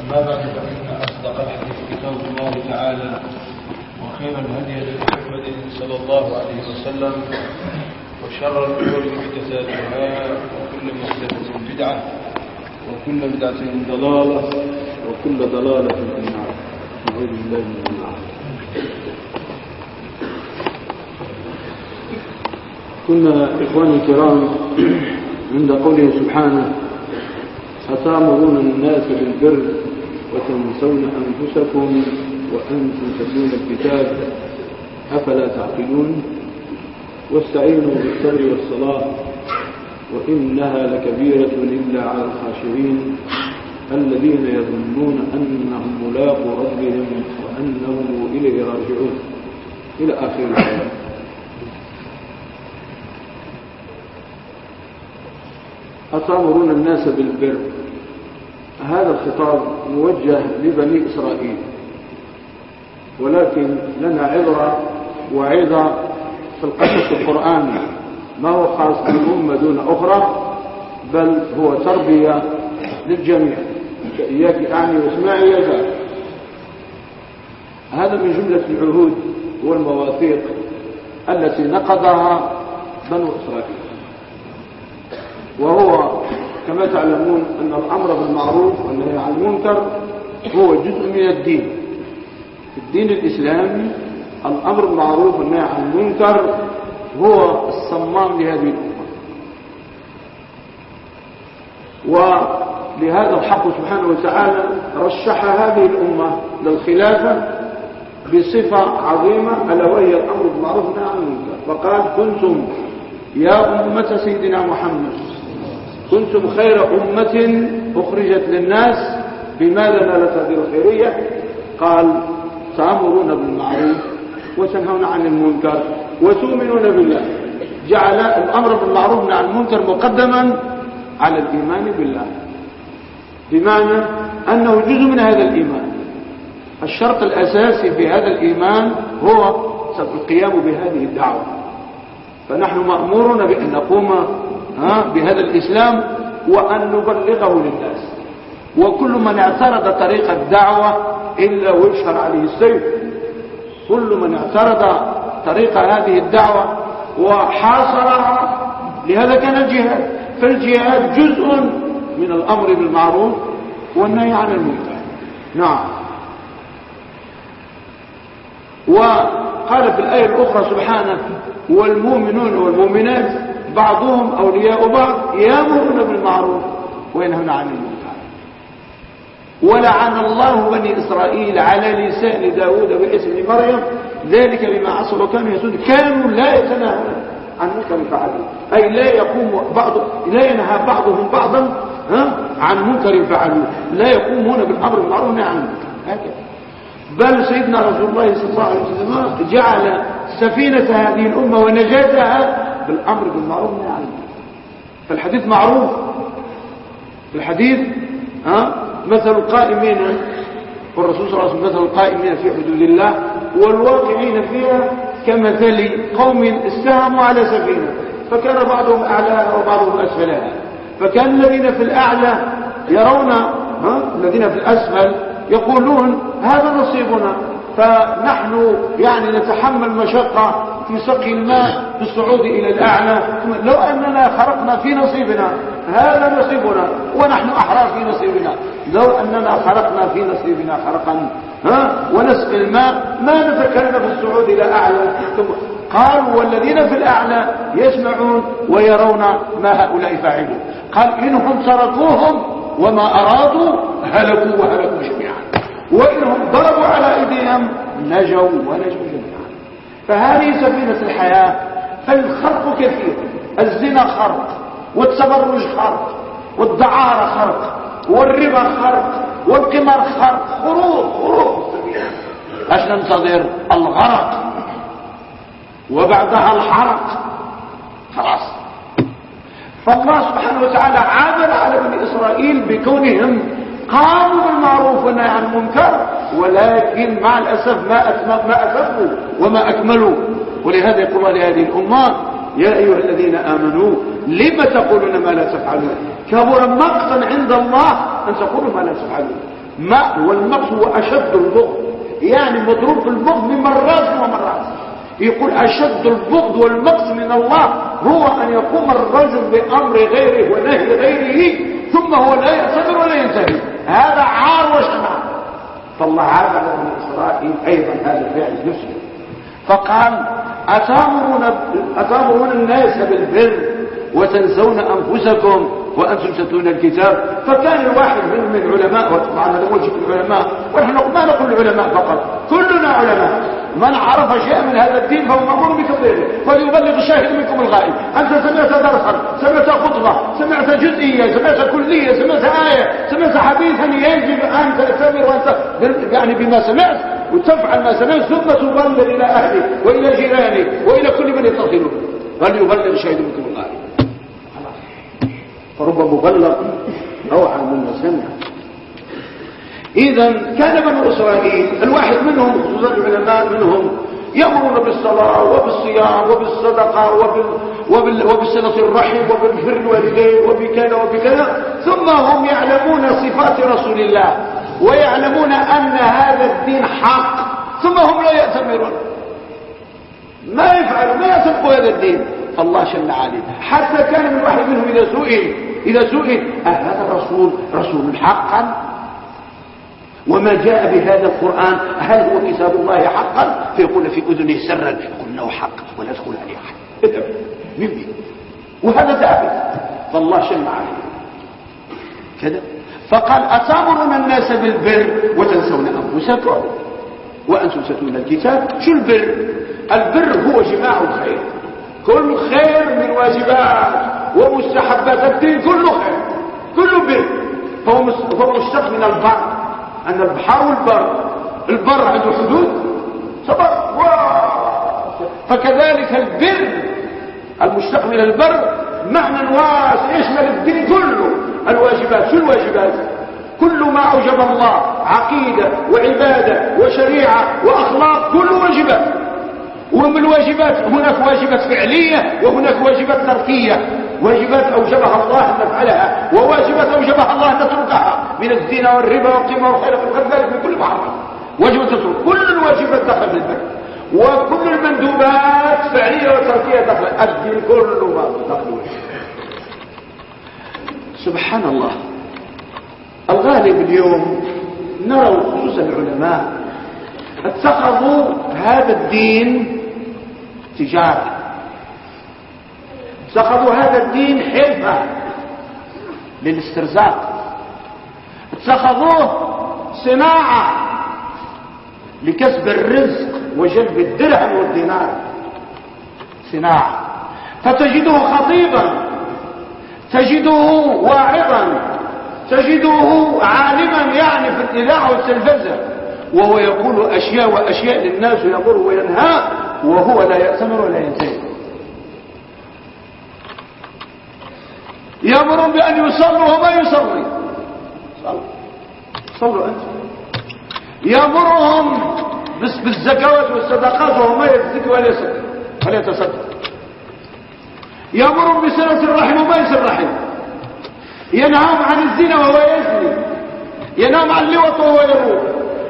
أما بعد فإن أصدق الحديث كتاب الله تعالى وخير الهدي لمحمد صلى الله عليه وسلم وشر الأمور محدثاتها وكل محدثة بدعة وكل بدعة ضلالة وكل ضلالة في النار. نعوذ بالله من النار. كنا إخواني الكرام عند قوله سبحانه أتأمرون الناس بالبر وتنسون أنفسكم وأنتم تتلون الكتاب أفلا تعقلون؟ واستعينوا بالصبر والصلاة وإنها لكبيرة إلا على الخاشعين الذين يظنون أنهم ملاقوا ربهم وأنهم إليه راجعون. إلى آخر الآيات أتأمرون الناس بالبر. هذا الخطاب موجه لبني إسرائيل. ولكن لنا عبرة وعظة في القصص القرآني ما هو خاص بأمة دون أخرى بل هو تربية للجميع. إياك أعني واسمعي يا هذا من جملة العهود والمواثيق التي نقضها بنو إسرائيل. وهو كما تعلمون أن الأمر بالمعروف والنهي عن المنكر هو جزء من الدين. في الدين الإسلامي الأمر بالمعروف والنهي عن المنكر هو الصمام لهذه الأمة. ولهذا الحق سبحانه وتعالى رشح هذه الأمة للخلافة بصفة عظيمة ألا وهي الأمر بالمعروف والنهي عن المنكر. فقال كنتم يا أمة سيدنا محمد كنتم خير أمة أخرجت للناس بماذا نالت هذه الخيرية؟ قال تأمرون بالمعروف وتنهون عن المنكر وتؤمنون بالله. جعل الأمر بالمعروف عن المنكر مقدما على الإيمان بالله. بمعنى أنه جزء من هذا الإيمان. الشرط الأساسي في هذا الإيمان هو القيام بهذه الدعوة. فنحن مأمورون بأن نقوم بهذا الإسلام وأن نبلغه للناس. وكل من اعترض طريق الدعوة إلا ويشهر عليه السيف. كل من اعترض طريق هذه الدعوة وحاصرها لهذا كان الجهاد. فالجهاد جزء من الأمر بالمعروف والنهي عن المنكر. نعم. وقال في الآية الأخرى سبحانه والمؤمنون والمؤمنات بعضهم أولياء بعض يأمرون بالمعروف وينهون عن المنكر. ولعن الله بني إسرائيل على لسان داود وعيسى بن مريم ذلك بما عصوا وكانوا يسود كانوا لا يتناهون عن منكر فعلوه أي لا يقوم بعض لا ينهى بعضهم بعضا ها عن منكر فعلوه لا يقومون بالأمر بالمعروف عن المنكر. هكذا. بل سيدنا رسول الله صلى الله عليه وسلم جعل سفينة هذه الأمة ونجاتها بالأمر بالمعروف والنهي عن فالحديث معروف. الحديث ها مثل القائمين والرسول صلى الله عليه وسلم مثل القائمين في حدود الله والواقعين فيها كمثل قوم استهموا على سفينة فكان بعضهم أعلاها وبعضهم أسفلها فكان الذين في الأعلى يرون ها الذين في الأسفل يقولون هذا نصيبنا. فنحن يعني نتحمل مشقة في سقي الماء في الصعود إلى الأعلى. لو أننا خرقنا في نصيبنا هذا نصيبنا ونحن أحرار في نصيبنا. لو أننا خرقنا في نصيبنا خرقا ها؟ ونسقي الماء ما نتكلم في الصعود إلى أعلى. قال والذين في الأعلى يسمعون ويرون ما هؤلاء فعلوا قال إنهم تركوهم وما أرادوا هلكوا وهلكوا جميعا. وإنهم ضربوا على أيديهم نجوا ونجوا جميعا فهذه سفينة الحياة فالخرق كثير الزنا خرق والتبرج خرق والدعارة خرق والربا خرق والقمار خرق خروق خروق اش ننتظر الغرق وبعدها الحرق. خلاص. فالله سبحانه وتعالى عامل على بني إسرائيل بكونهم قاموا بالمعروف والنهي عن المنكر ولكن مع الأسف ما أتموا ما وما أكملوا. ولهذا يقول لهذه الأمة يا أيها الذين آمنوا لما تقولون ما لا تفعلون؟ كبر مقتا عند الله أن تقولوا ما لا تفعلون. ما والمقت هو أشد البغض. يعني مضروب البغض من مرات ومرات يقول أشد البغض والمقت من الله هو أن يقوم الرجل بأمر غيره ونهي غيره ثم هو لا يعتذر ولا ينتهي. هذا عار وشنع فالله عاد على بني إسرائيل أيضا هذا الفعل نفسه فقال أتأمرون, أتأمرون الناس بالبر وتنسون أنفسكم؟ وأنتم تتلون الكتاب فكان الواحد من العلماء وطبعا هذا وجه العلماء ونحن ما نقول العلماء فقط كلنا علماء. من عرف شيئا من هذا الدين فهو مأمور بتبليغه فليبلغ الشاهد منكم الغائب. أنت سمعت درسا سمعت خطبة سمعت جزئية سمعت كلية سمعت آية سمعت حديثا يجب أن تعتبر وأنت يعني بما سمعت وتفعل ما سمعت ثم تبلغ إلى أهلك وإلى جيرانك وإلى كل من يتصل فليبلغ الشاهد منكم الغائب. فرب مبلغ أوعى مما سمع. إذا كان بنو إسرائيل الواحد منهم خصوصا العلماء منهم يأمرون بالصلاة وبالصيام وبالصدقة وبال... وبال... وبالصلة الرحم وبالبر الوالدين وبكذا وبكذا ثم هم يعلمون صفات رسول الله ويعلمون أن هذا الدين حق ثم هم لا يأتمرون. ما يفعلوا ما يسبقوا هذا الدين. فالله شل عليه حتى كان من واحد منهم إذا سئل إذا سئل أهذا الرسول رسول حقا. وما جاء بهذا القرآن هل هو كتاب الله حقا؟ فيقول في أذنه سرا يقول انه حق ولا تقول عليه حق اذهب من بي؟ وهذا ثابت. فالله شل عليه كذا. فقال أتأمرون الناس بالبر وتنسون أنفسكم؟ وأنتم تتلون الكتاب. شو البر؟ البر هو جماع الخير. كل خير من واجبات ومستحبات الدين كله خير كله بر. فهو مشتق من البر. أن البحر والبر البر عنده حدود صبر. فكذلك البر المشتق من البر معنى واسع يشمل الدين كله. الواجبات شو الواجبات؟ كل ما أوجب الله عقيدة وعبادة وشريعة وأخلاق كل واجبات. ومن الواجبات هناك واجبات فعلية وهناك واجبات تركية. واجبات أوجبها الله أن نفعلها وواجبات أوجبها الله أن نتركها. من الزنا والربا والقيمة والخير وكذلك من كل محرم واجب تترك. كل الواجبات في البر وكل المندوبات فعلية وتركية دخل الدين كله ما دخل سبحان الله. الغالب اليوم نرى خصوصا العلماء اتخذوا هذا الدين تجاري اتخذوا هذا الدين حرفة للاسترزاق. اتخذوه صناعة لكسب الرزق وجلب الدرهم والدينار. صناعة. فتجده خطيبا تجده واعظا تجده عالما يعني في الإذاعة والتلفزة. وهو يقول أشياء وأشياء للناس ويقول وينهى وهو لا يأتمر ولا ينتهي. يأمرون بأن يصلوا وما يصلي. صلوا صلوا أنت يأمرهم بالزكوات والصدقات وهو ما يزكي ولا يصدق ولا يتصدق. يأمرهم بصلة الرحم وما يصل الرحم. ينهاهم عن الزنا وهو يزني. ينام عن اللوط وهو يروح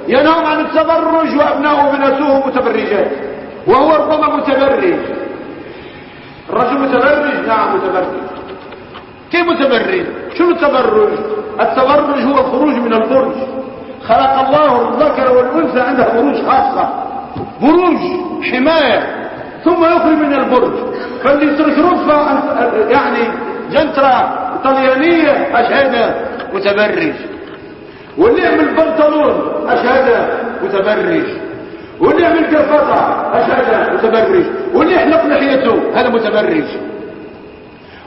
ينام عن التبرج وأبناؤه وبناته متبرجات. وهو ربما متبرج. الرجل متبرج؟ نعم متبرج. كيف متبرج؟ شو التبرج؟ التبرج هو الخروج من البرج. خلق الله الذكر والأنثى عندها بروج خاصة. بروج حماية. ثم يخرج من البرج. فاللي يترك رفه يعني جنترة طليانية أشهد متبرج. واللي يعمل بنطلون أشهد متبرج. واللي يعمل كفطة أشهد. متبرج. واللي يحلق لحيته هذا متبرج.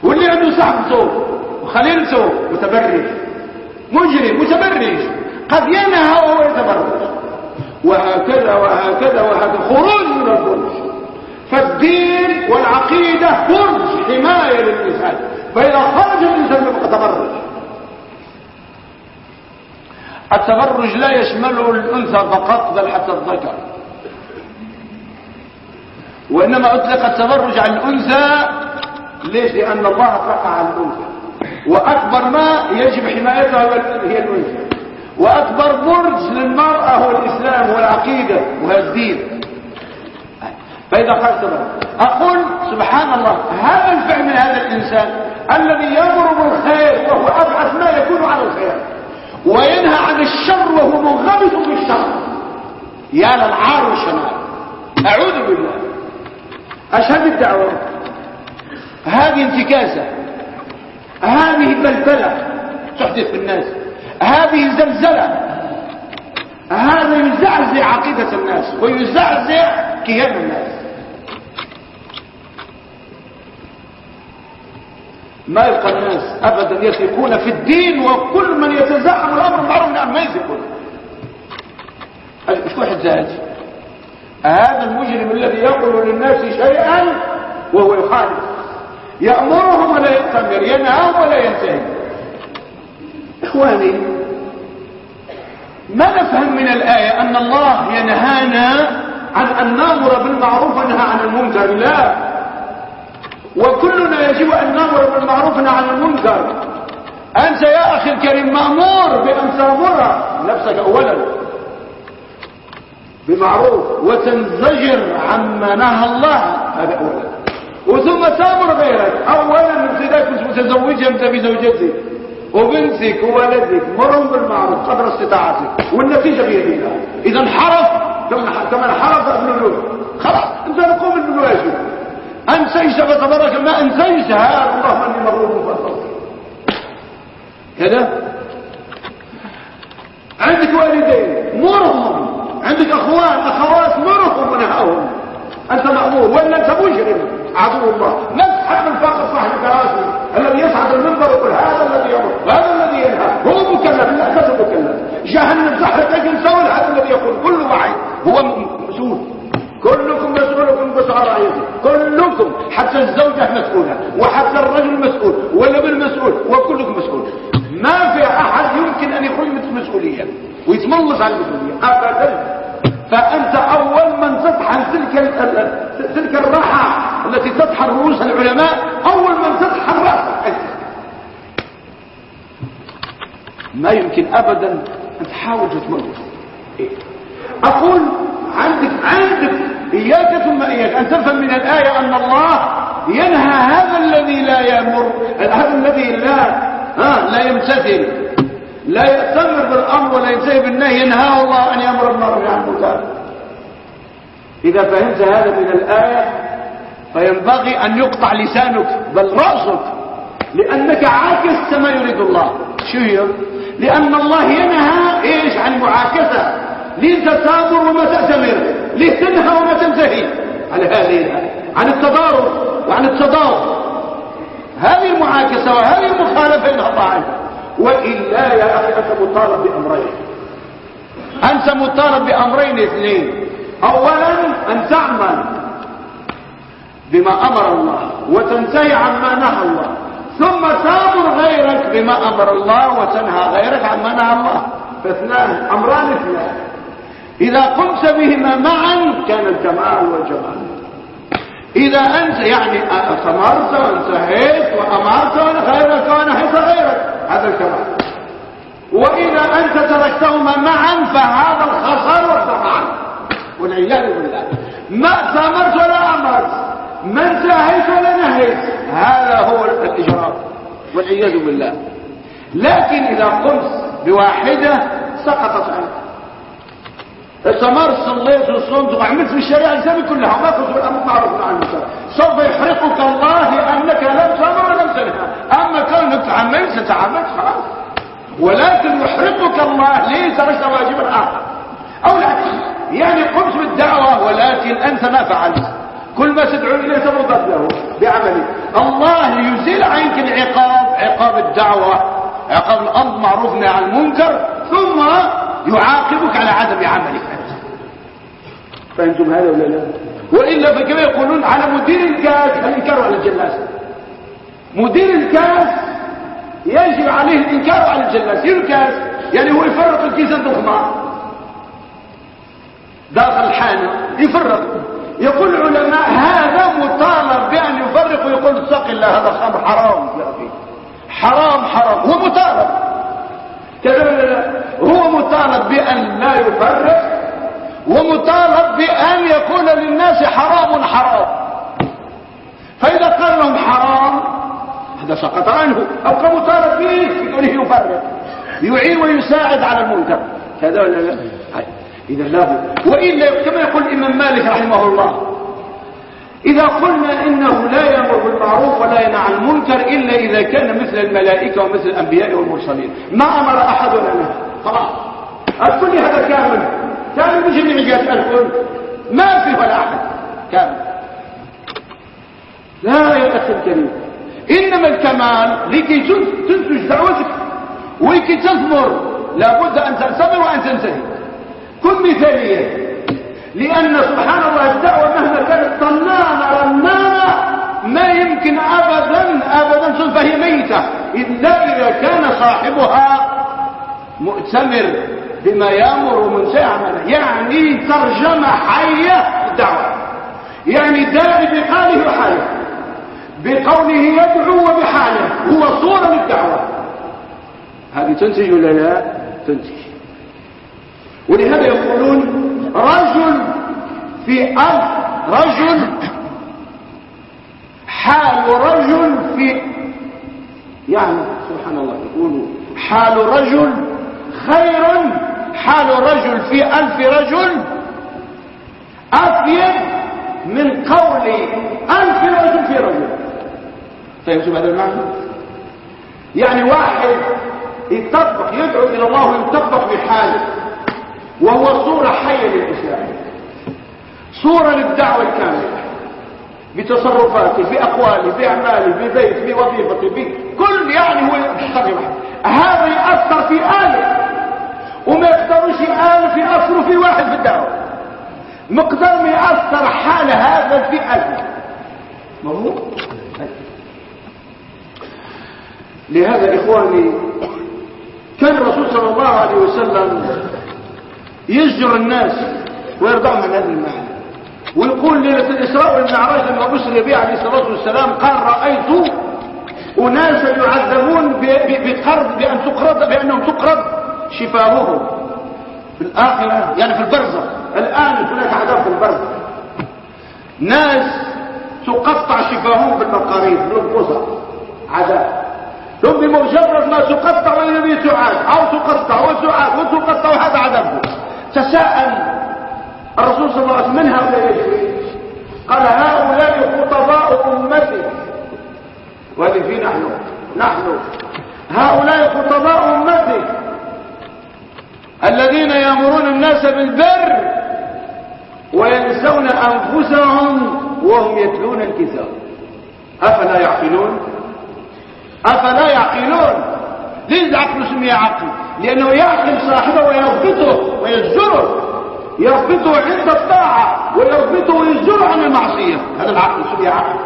واللي عنده صاحبته وخليلته متبرج. مجرم. متبرج. قد ينهى وهو يتبرج. وهكذا وهكذا وهكذا. خروج من البرج فالدين والعقيدة برج حماية للإنسان. فإذا خرج الإنسان يبقى تبرج. التبرج لا يشمله الأنثى فقط بل حتى الذكر. وإنما أطلق التبرج على الأنثى ليش؟ لأن الله قطع المنكر وأكبر ما يجب حمايته هي المنكر وأكبر برج للمرأة هو الإسلام والعقيدة وهذا الدين. فإذا قلت أقول سبحان الله هذا الفعل من هذا الإنسان الذي يامر بالخير وهو أبعث ما يكون على الخير وينهى عن الشر وهو منغمس بالشر يا للعار والشمال أعوذ بالله. اشهد الدعوة. هذه انتكاسة. هذه بلبلة تحدث في الناس. هذه زلزلة. هذا يزعزع عقيدة الناس ويزعزع كيان الناس. ما يبقى الناس ابدا يثقون في الدين وكل من يتزعم الأمر المعروف نعم ما يثقون. مش واحد هذا المجرم الذي يقول للناس شيئا وهو يخالف. يأمرهم ولا يأتمر ينهاهم ولا ينتهي. إخواني ما نفهم من الآية أن الله ينهانا عن أن نأمر بالمعروف ونهى عن المنكر؟ لا. وكلنا يجب أن نأمر بالمعروف ونهى عن المنكر. أنت يا أخي الكريم مأمور بأن تأمر نفسك أولا. بمعروف وتنزجر عما نهى الله. هذا أولا وثم تأمر غيرك. أولا ابتداء كنت متزوجة أنت بزوجتك وبنتك وولدك مرهم بالمعروف قدر استطاعتك والنتيجة بيد الله إذا انحرف. كما انحرف ابن النور خلاص انت نقوم بالواجب أنسيت فتبارك ما أنسيت. هذا الله أني مغرور مفضل كذا عندك والدين. مرهم. ونهاهم أنت مأمور. وإلا أنت مجرم عدو الله. نسحب من فوق صاحب الكراسي الذي يصعد المنبر ويقول هذا الذي يمر وهذا الذي ينهى هو مكلف. لا ليس مكلف. جهنم زحرة أجل سوى هذا الذي يقول كل واحد هو مسؤول. كلكم مسؤول وكلكم مسؤول رعيته كلكم. حتى الزوجة مسؤولة وحتى الرجل مسؤول والابن مسؤول وكلكم مسؤول. ما في أحد يمكن أن يخرج من المسؤولية ويتملص على المسؤولية. ابدا. فأنت أول من تطحن تلك تلك الراحة التي تطحن رؤوس العلماء. أول من تطحن رأسك. ما يمكن ابدا أن تحاول تتمرد أقول عندك عندك إياك ثم إياك. أن تفهم من الآية أن الله ينهى هذا الذي لا يامر هذا الذي لا ها لا يمتثل. لا يأتمر بالأمر ولا ينتهي بالنهي ينهى الله أن يأمر بالمعروف عن المنكر إذا فهمت هذا من الآية فينبغي أن يقطع لسانك بل رأسك لأنك عاكست ما يريد الله. شو هي؟ لأن الله ينهى إيش؟ عن معاكسة. ليه وما تأتمر ليه تنهى وما تنتهي. على هذه عن التضارب وعن التضارب. هذه المعاكسة وهذه المخالفة الله عنها. وإلا يا أخي أنت مطالب بأمرين. أنت مطالب بأمرين اثنين. أولا أن تعمل بما أمر الله وتنتهي عما نهى الله. ثم تأمر غيرك بما أمر الله وتنهى غيرك عما نهى الله. فاثنان أمران اثنان. إذا قمت بهما معا كان الكمال والجمال. إذا أنت يعني ثمرت وانتهيت وأمرت غيرك ونهيت غيرك. هذا الكمال وإذا أنت تركتهما معا فهذا الخسر والضمان والعياذ بالله. ما ثمرت ولا أمرت. ما انتهيت ولا نهيت. هذا هو الإجرام والعياذ بالله. لكن إذا قمت بواحدة سقطت عنك. استمر صليت وصمت وعملت في الشريعة الإسلامية كلها. وما كنت بالأمر معروف عن المنكر. سوف يحرقك الله لأنك لم تمر ولم تنهى. تعملت خلاص. ولكن يحرقك الله ليه تركت واجبا آخر أو لا يعني قمت بالدعوة ولكن أنت ما فعلت. كل ما تدعو إليه ترضت له بعمله. الله يزيل عنك العقاب عقاب الدعوة عقاب الأمر معروف عن المنكر ثم يعاقبك على عدم عملك أنت. فأنتم هذا ولا لا؟ وإلا فكما يقولون على مدير الكاس الإنكار على الجلاس مدير الكاس يجب عليه الإنكار على الجلاس الكاس؟ يعني هو يفرق الكيس الضخمة. داخل الحانة يفرق. يقول العلماء هذا مطالب بأن يفرق ويقول اتق الله هذا خمر حرام يا أخي. حرام حرام. هو مطالب. هو مطالب بأن لا يفرق ومطالب بأن يكون للناس حرام حرام. فإذا قال لهم حرام هذا سقط عنه أو كمطالب به بكونه يفرق يعين ويساعد على المنكر. هذا ولا لا إذا لا وإلا كما يقول الإمام مالك رحمه الله إذا قلنا إنه لا يأمر بالمعروف ولا ينهى عن المنكر إلا إذا كان مثل الملائكة ومثل الأنبياء والمرسلين. ما أمر أحدنا به. خلاص. الكل هذا كامل. كامل بجميع جهات الكل ما فيه ولا أحد. كامل. لا يا أخي الكريم. إنما الكمال لكي تنتج دعوتك ولكي تثمر لابد أن تنصبر وأن تنتهي. كن مثالية لأن سبحان الله الدعوة مهما كانت طنانة رنانة ما يمكن أبدا أبدا فهي ميتة. إلا إذا كان صاحبها مؤتمر بما يأمر من سيعمل يعني ترجمة حية للدعوة يعني داعي بقاله وحاله. بقوله يدعو وبحاله هو صورة للدعوة. هذه تنتج ولا لا؟ تنتج ولهذا يقولون رجل في أرض رجل حال رجل في يعني سبحان الله يقولوا حال رجل خير حال رجل في ألف رجل أفيد من قول ألف رجل في رجل. فهمتوا هذا المعنى؟ يعني واحد يطبق يدعو إلى الله ويطبق بحاله وهو صورة حية للإسلام صورة للدعوة الكاملة بتصرفاته بأقواله بأعماله ببيت بوظيفته بكل يعني هو يشتغل هذا يأثر في آلة وما يقدرش آلة في أثره في واحد في الدعوة. مقدر ما يأثر حال هذا في آلة. مفهوم؟ لهذا إخواني كان الرسول صلى الله عليه وسلم يزجر الناس ويرضعهم عن هذا المعنى. ويقول ليلة الإسراء والمعراج لما بشر به عليه الصلاة والسلام قال رأيت أناسا يعذبون بقرض بأن تقرض بأنهم تقرض شفاههم في الآخرة يعني في البرزخ. الآن هناك عذاب في البرزخ. ناس تقطع شفاههم بالمقاريض بالبصر عذاب. ثم بمجرد ما تقطع والنبي تعاد أو تقطع وتعاد وتقطع وهذا عذابه تساءل الرسول صلى الله عليه وسلم من هؤلاء؟ قال هؤلاء خطباء أمتي. وهذه في نحن نحن. هؤلاء خطباء أمتي. الذين يأمرون الناس بالبر وينسون أنفسهم وهم يتلون الكتاب. أفلا يعقلون؟ أفلا يعقلون؟ ليه العقل سمي عقل لأنه يعقل صاحبه ويربطه ويزجره. يربطه عند الطاعة ويربطه ويزجره عن المعصية. هذا العقل سمي عقل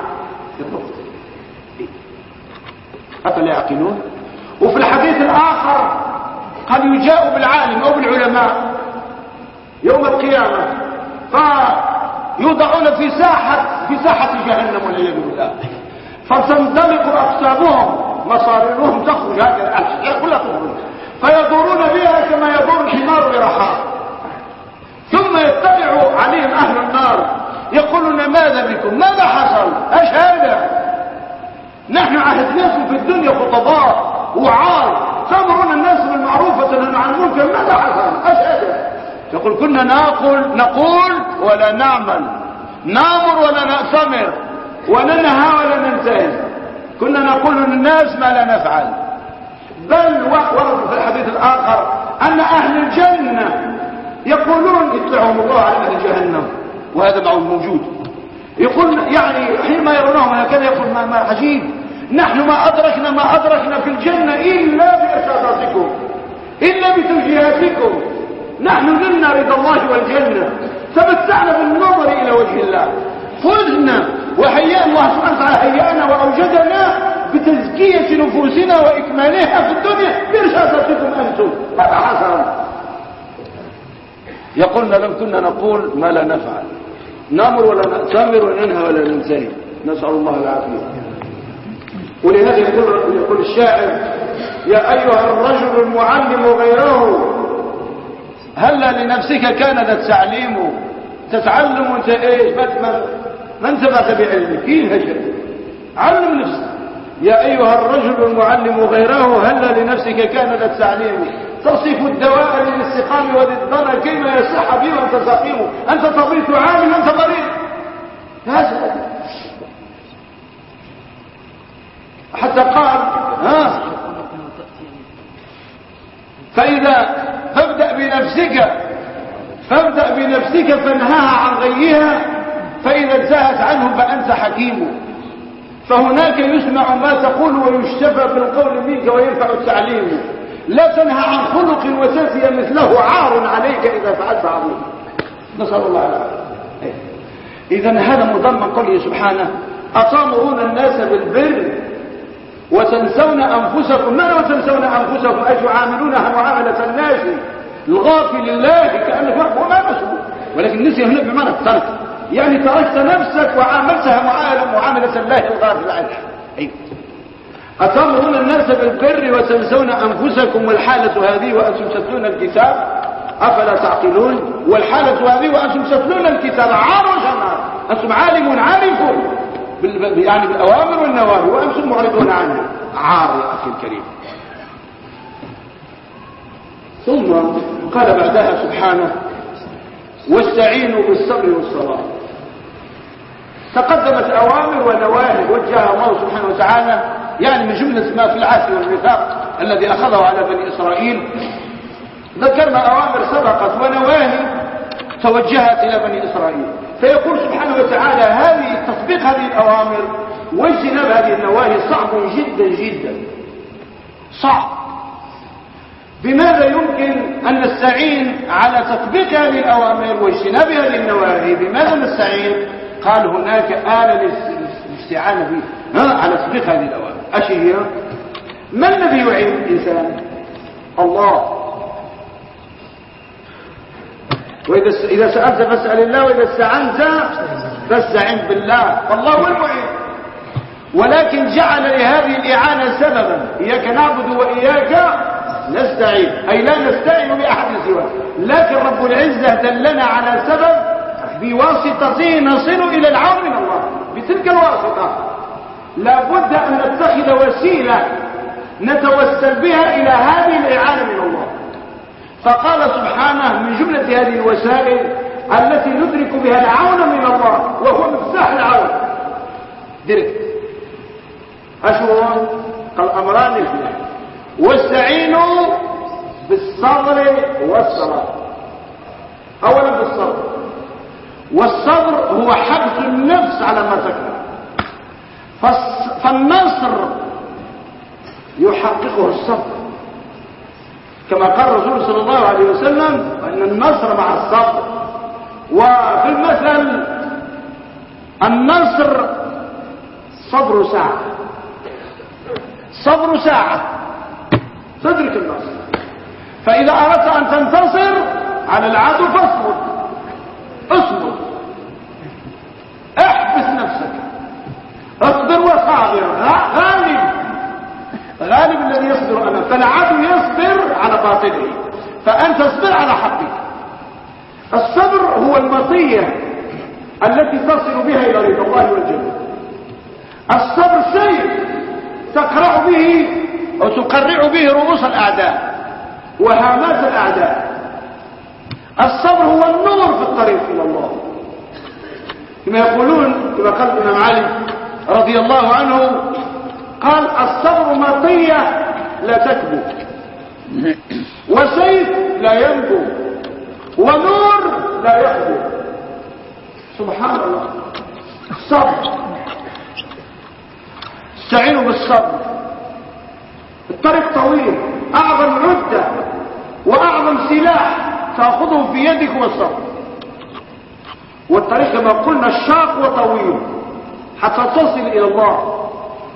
أفلا يعقلون؟ وفي الحديث الآخر قد يجاء بالعالم أو بالعلماء يوم القيامة فيوضعون في ساحة في ساحة جهنم والعياذ بالله. فتنطلق أقسامهم مصاريرهم تخرج هذه الأشياء كلها تخرج فيدورون بها كما يدور الحمار برحاء ثم يتبع عليهم أهل النار. يقولون ماذا بكم؟ ماذا حصل؟ إيش هذا نحن عهدناكم في الدنيا خطباء وعار. تأمرون الناس بالمعروف وتنهون عن المنكر. ماذا حصل؟ إيش هذا يقول كنا نقول نقول ولا نعمل. نامر ولا نأتمر. وننهى ولا ننتهي. كنا نقول للناس ما لا نفعل. بل ورد في الحديث الآخر أن أهل الجنة يقولون اطلعهم الله على أهل جهنم وهذا معه موجود. يقول يعني حينما يرونهم هكذا يقول ما, ما عجيب. نحن ما أدركنا ما أدركنا في الجنة إلا بإرشاداتكم إلا بتوجيهاتكم. نحن نلنا رضا الله والجنة تمتعنا بالنظر إلى وجه الله. فزنا وهيأ الله سبحانه وتعالى هيأنا وأوجدنا بتزكية نفوسنا وإكمالها في الدنيا. بإرشاداتكم أنتم؟ هذا حسن يقولنا لم كنا نقول ما لا نفعل. نأمر ولا نأتمر وننهى ولا ننتهي نسأل الله العافية. ولهذا يقول, يقول الشاعر يا أيها الرجل المعلم غيره هلا لنفسك كان ذا تعليم تتعلم أنت إيش؟ انتفعت بعلمك كيف هجر. علم نفسك. يا أيها الرجل المعلم غيره هلا لنفسك كان ذا التعليم؟ تصف الدواء للاستقام وللضرر كيما يصح به وأنت سقيم؟ أنت طبيب عامل أنت مريض. حتى قال ها؟ فإذا فابدأ بنفسك فابدأ بنفسك فانهاها عن غيها. فإذا انتهت عنه فأنت حكيم. فهناك يسمع ما تقول ويشتفى بالقول منك وينفع التعليم. لا تنهى عن خلق وتنسي مثله عار عليك إذا فعلت عظيم. نسأل الله العافية. إذا هذا مضمن قوله سبحانه أتأمرون الناس بالبر وتنسون أنفسكم. ما وتنسون أنفسكم؟ أتعاملونها معاملة الناس الغافل الله كأنك هو ما مسؤول ولكن نسي هنا بمعنى الترك. يعني تركت نفسك وعاملتها معاملة الله الغافل عنك أيوه. أتأمرون الناس بالبر وتنسون أنفسكم والحالة هذه وأنتم تتلون الكتاب؟ أفلا تعقلون؟ والحالة هذه وأنتم تتلون الكتاب. عار أنتم عالم عارفون. يعني بالأوامر والنواهي وأنتم معرضون عنها. عار يا أخي الكريم. ثم قال بعدها سبحانه واستعينوا بالصبر والصلاة. تقدمت أوامر ونواهي وجهها الله سبحانه وتعالى يعني من جملة ما في العهد والميثاق الذي أخذه على بني إسرائيل. ذكرنا أوامر سبقت ونواهي توجهت إلى بني إسرائيل. فيقول سبحانه وتعالى هذه تطبيق هذه الأوامر واجتناب هذه النواهي صعب جدا جدا. صعب. بماذا يمكن أن نستعين على تطبيق هذه الأوامر واجتناب هذه النواهي؟ بماذا نستعين؟ قال هناك آلة للاستعانة به. على تطبيق هذه الأوامر. أشي هي؟ ما الذي يعين الإنسان؟ الله. وإذا إذا سألت فاسأل الله وإذا استعنت فاستعن بالله. فالله هو المعين. ولكن جعل لهذه الإعانة سببا. إياك نعبد وإياك نستعين. أي لا نستعين بأحد سواه لكن رب العزة دلنا على سبب بواسطته نصل إلى العون من الله. بتلك الواسطة لابد أن نتخذ وسيلة نتوسل بها إلى هذه الإعانة من الله. فقال سبحانه من جملة هذه الوسائل التي ندرك بها العون من الله وهو مفتاح العون. درك. أشهر قال أمران اثنان واستعينوا بالصبر والصلاة. أولا بالصبر. والصبر هو حبس النفس على ما تكره فالنصر يحققه الصبر. كما قال الرسول صلى الله عليه وسلم أن النصر مع الصبر. وفي المثل النصر صبر ساعة. صبر ساعة. تدرك النصر. فإذا أردت أن تنتصر على العدو فاصبر. اصبر. احبس نفسك. اصبر وصابر. غالب. غالب الذي يصبر أمام فالعدو يصبر على باطله فأنت اصبر على حقك. الصبر هو المطية التي تصل بها إلى رضا الله والجنة. الصبر سيف تقرع به أو تقرع به رؤوس الأعداء وهامات الأعداء. الصبر هو النور في الطريق إلى الله. كما يقولون كما قال الإمام علي رضي الله عنه قال الصبر مطية لا تكبو وسيف لا ينبو ونور لا يخبو سبحان الله. الصبر. استعينوا بالصبر. الطريق طويل أعظم عدة وأعظم سلاح. تأخذه في يدك هو الصبر. والطريق كما قلنا الشاق وطويل حتى تصل إلى الله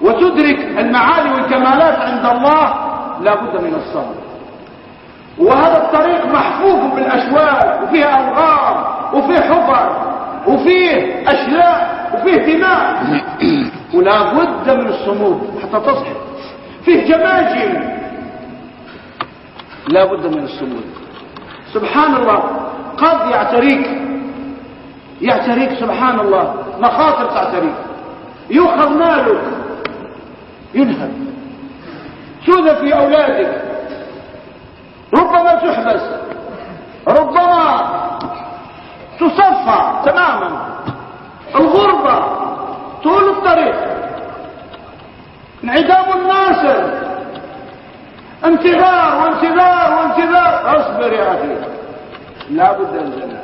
وتدرك المعالي والكمالات عند الله لا بد من الصبر. وهذا الطريق محفوف بالاشواك وفيه ألغام وفيه حفر وفيه أشلاء وفيه دماء. ولا بد من الصمود حتى تصحي فيه جماجم. لا بد من الصمود. سبحان الله. قد يعتريك. يعتريك سبحان الله. مخاطر تعتريك. يؤخذ مالك. ينهب. سوذ في أولادك. ربما تحبس. ربما تصفى تماما. الغربة طول الطريق. انعدام الناس. انتظار وانتظار وانتظار. اصبر يا أخي. لا بد ذلك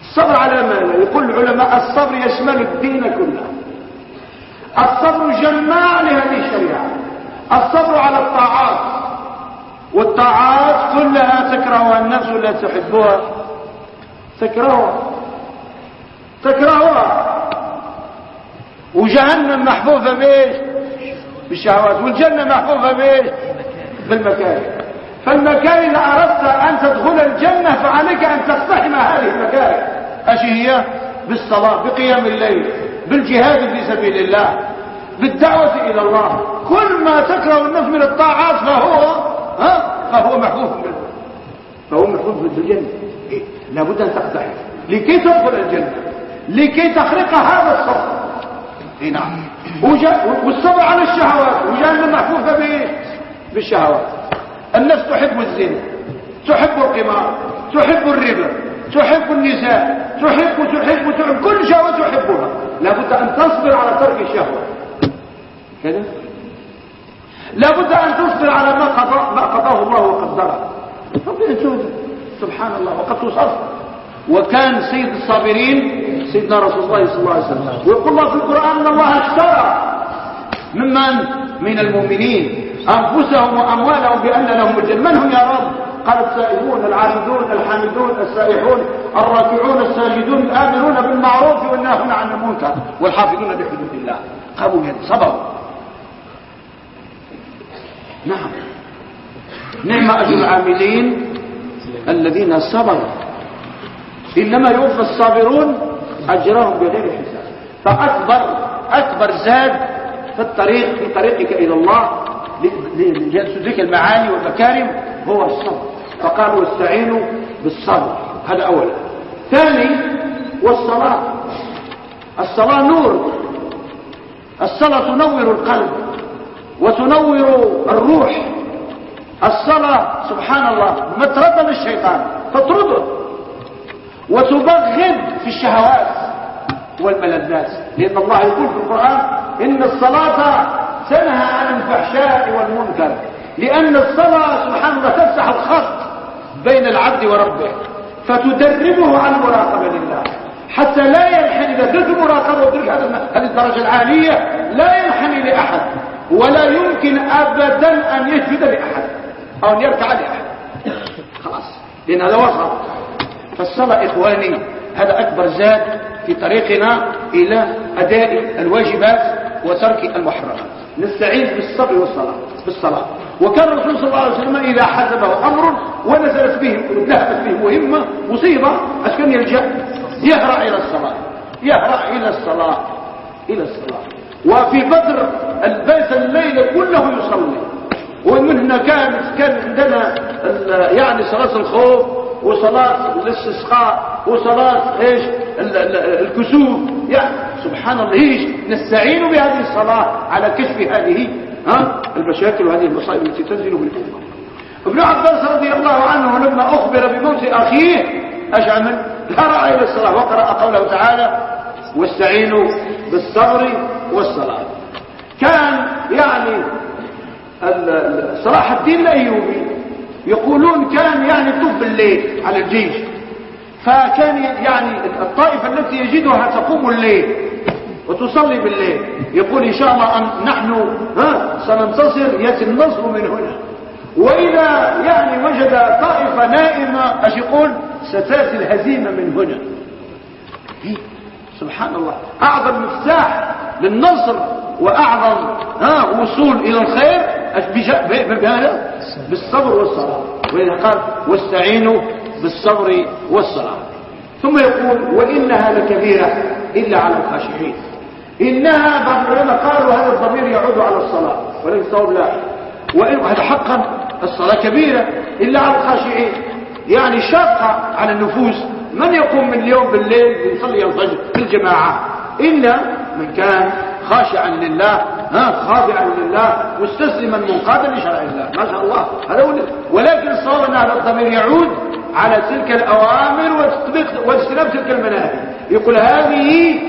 الصبر على ماذا يقول العلماء الصبر يشمل الدين كله. الصبر جماع لهذه الشريعة. الصبر على الطاعات. والطاعات كلها تكرهها النفس ولا تحبها. تكرهها. تكرهها. وجهنم محفوفة بإيش؟ بالشهوات والجنة محفوفة بإيش؟ بالمكاره. فالمكاره إذا أردت أن تدخل الجنة فعليك أن تقتحم هذه المكاره. أشي هي؟ بالصلاة بقيام الليل بالجهاد في سبيل الله بالدعوة إلى الله. كل ما تكره النفس من الطاعات فهو ها؟ فهو محفوف فهو محفوف بالجنة إيه؟ لابد أن تقتحم. لكي تدخل الجنة. لكي تخرق هذا الصبر اي نعم. والصبر على الشهوات وجهنم محفوفة بالشهوات. الناس تحب الزنا تحب القمار تحب الربا تحب النساء تحب تحب تحب كل شهوة تحبها. لابد أن تصبر على ترك الشهوة. كذا لابد أن تصبر على ما قضاه الله وقدره. سبحان الله وقد تصبر وكان سيد الصابرين سيدنا رسول الله صلى الله عليه وسلم. ويقول الله في القرآن أن الله اشترى ممن من المؤمنين أنفسهم وأموالهم بأن لهم الجنة. من هم يا رب؟ قال السائلون العابدون الحامدون السائحون الراكعون الساجدون الآمرون بالمعروف والناهون عن المنكر والحافظون بحدود الله. قاموا صبروا. نعم. نعم أجر العاملين الذين صبروا. إنما يوفى الصابرون أجرهم بغير حساب. فأكبر أكبر زاد في الطريق في طريقك إلى الله لتدرك المعاني والمكارم هو الصبر. فقالوا استعينوا بالصبر. هذا أولا. ثاني والصلاة. الصلاة نور. الصلاة تنور القلب وتنور الروح. الصلاة سبحان الله مطردة للشيطان تطرده وتبغض في الشهوات والملذات. لأن الله يقول في القرآن إن الصلاة تنهى عن الفحشاء والمنكر. لأن الصلاة سبحان الله تفتح الخط بين العبد وربه فتدربه على المراقبة لله. حتى لا ينحني إذا درك مراقبة ودرك هذه الدرجة العالية لا ينحني لأحد. ولا يمكن أبدا أن يسجد لأحد أو أن يركع لأحد. خلاص. لأن هذا وصل فالصلاة إخواني هذا أكبر زاد في طريقنا إلى أداء الواجبات وترك المحرمات. نستعين بالصبر والصلاة بالصلاة. وكان الرسول صلى الله عليه وسلم إذا حزبه أمر ونزلت به ذهبت به مهمة مصيبة أشكن يلجأ. يهرع إلى الصلاة يهرع إلى الصلاة إلى الصلاة. وفي بدر البيت الليل كله يصلي. ومن هنا كانت كان عندنا يعني صلاة الخوف وصلاة الاستسقاء وصلاة إيش؟ الكسوف. يعني سبحان الله إيش؟ نستعين بهذه الصلاة على كشف هذه ها؟ المشاكل وهذه المصائب التي تنزل بالأمة ابن عباس رضي الله عنه لما أخبر بموت أخيه إيش عمل هرع إلى الصلاة. وقرأ قوله تعالى واستعينوا بالصبر والصلاة. كان يعني صلاح الدين الأيوبي يقولون كان يعني يطوف بالليل على الجيش. فكان يعني الطائفة التي يجدها تقوم الليل وتصلي بالليل. يقول إن شاء الله أن نحن ها سننتصر يأتي النصر من هنا. وإذا يعني وجد طائفة نائمة إيش يقول؟ ستأتي الهزيمة من هنا. سبحان الله أعظم مفتاح للنصر وأعظم ها وصول إلى الخير بهذا؟ بالصبر والصلاة. وإذا قال واستعينوا بالصبر والصلاة. ثم يقول وإنها لكبيرة إلا على الخاشعين. إنها العلماء قالوا هذا الضمير يعود على الصلاة. ولكن الصواب لا. وإن هذا حقا الصلاة كبيرة إلا على الخاشعين. يعني شاقة على النفوس. من يقوم من اليوم بالليل يصلي الفجر في الجماعة؟ إلا من كان خاشعا لله ها خاضعا لله مستسلما منقادا لشرع الله. ما شاء الله. هذا هو ولكن الصواب ان هذا الضمير يعود على تلك الأوامر وتطبيق واجتناب تلك المناهي يقول هذه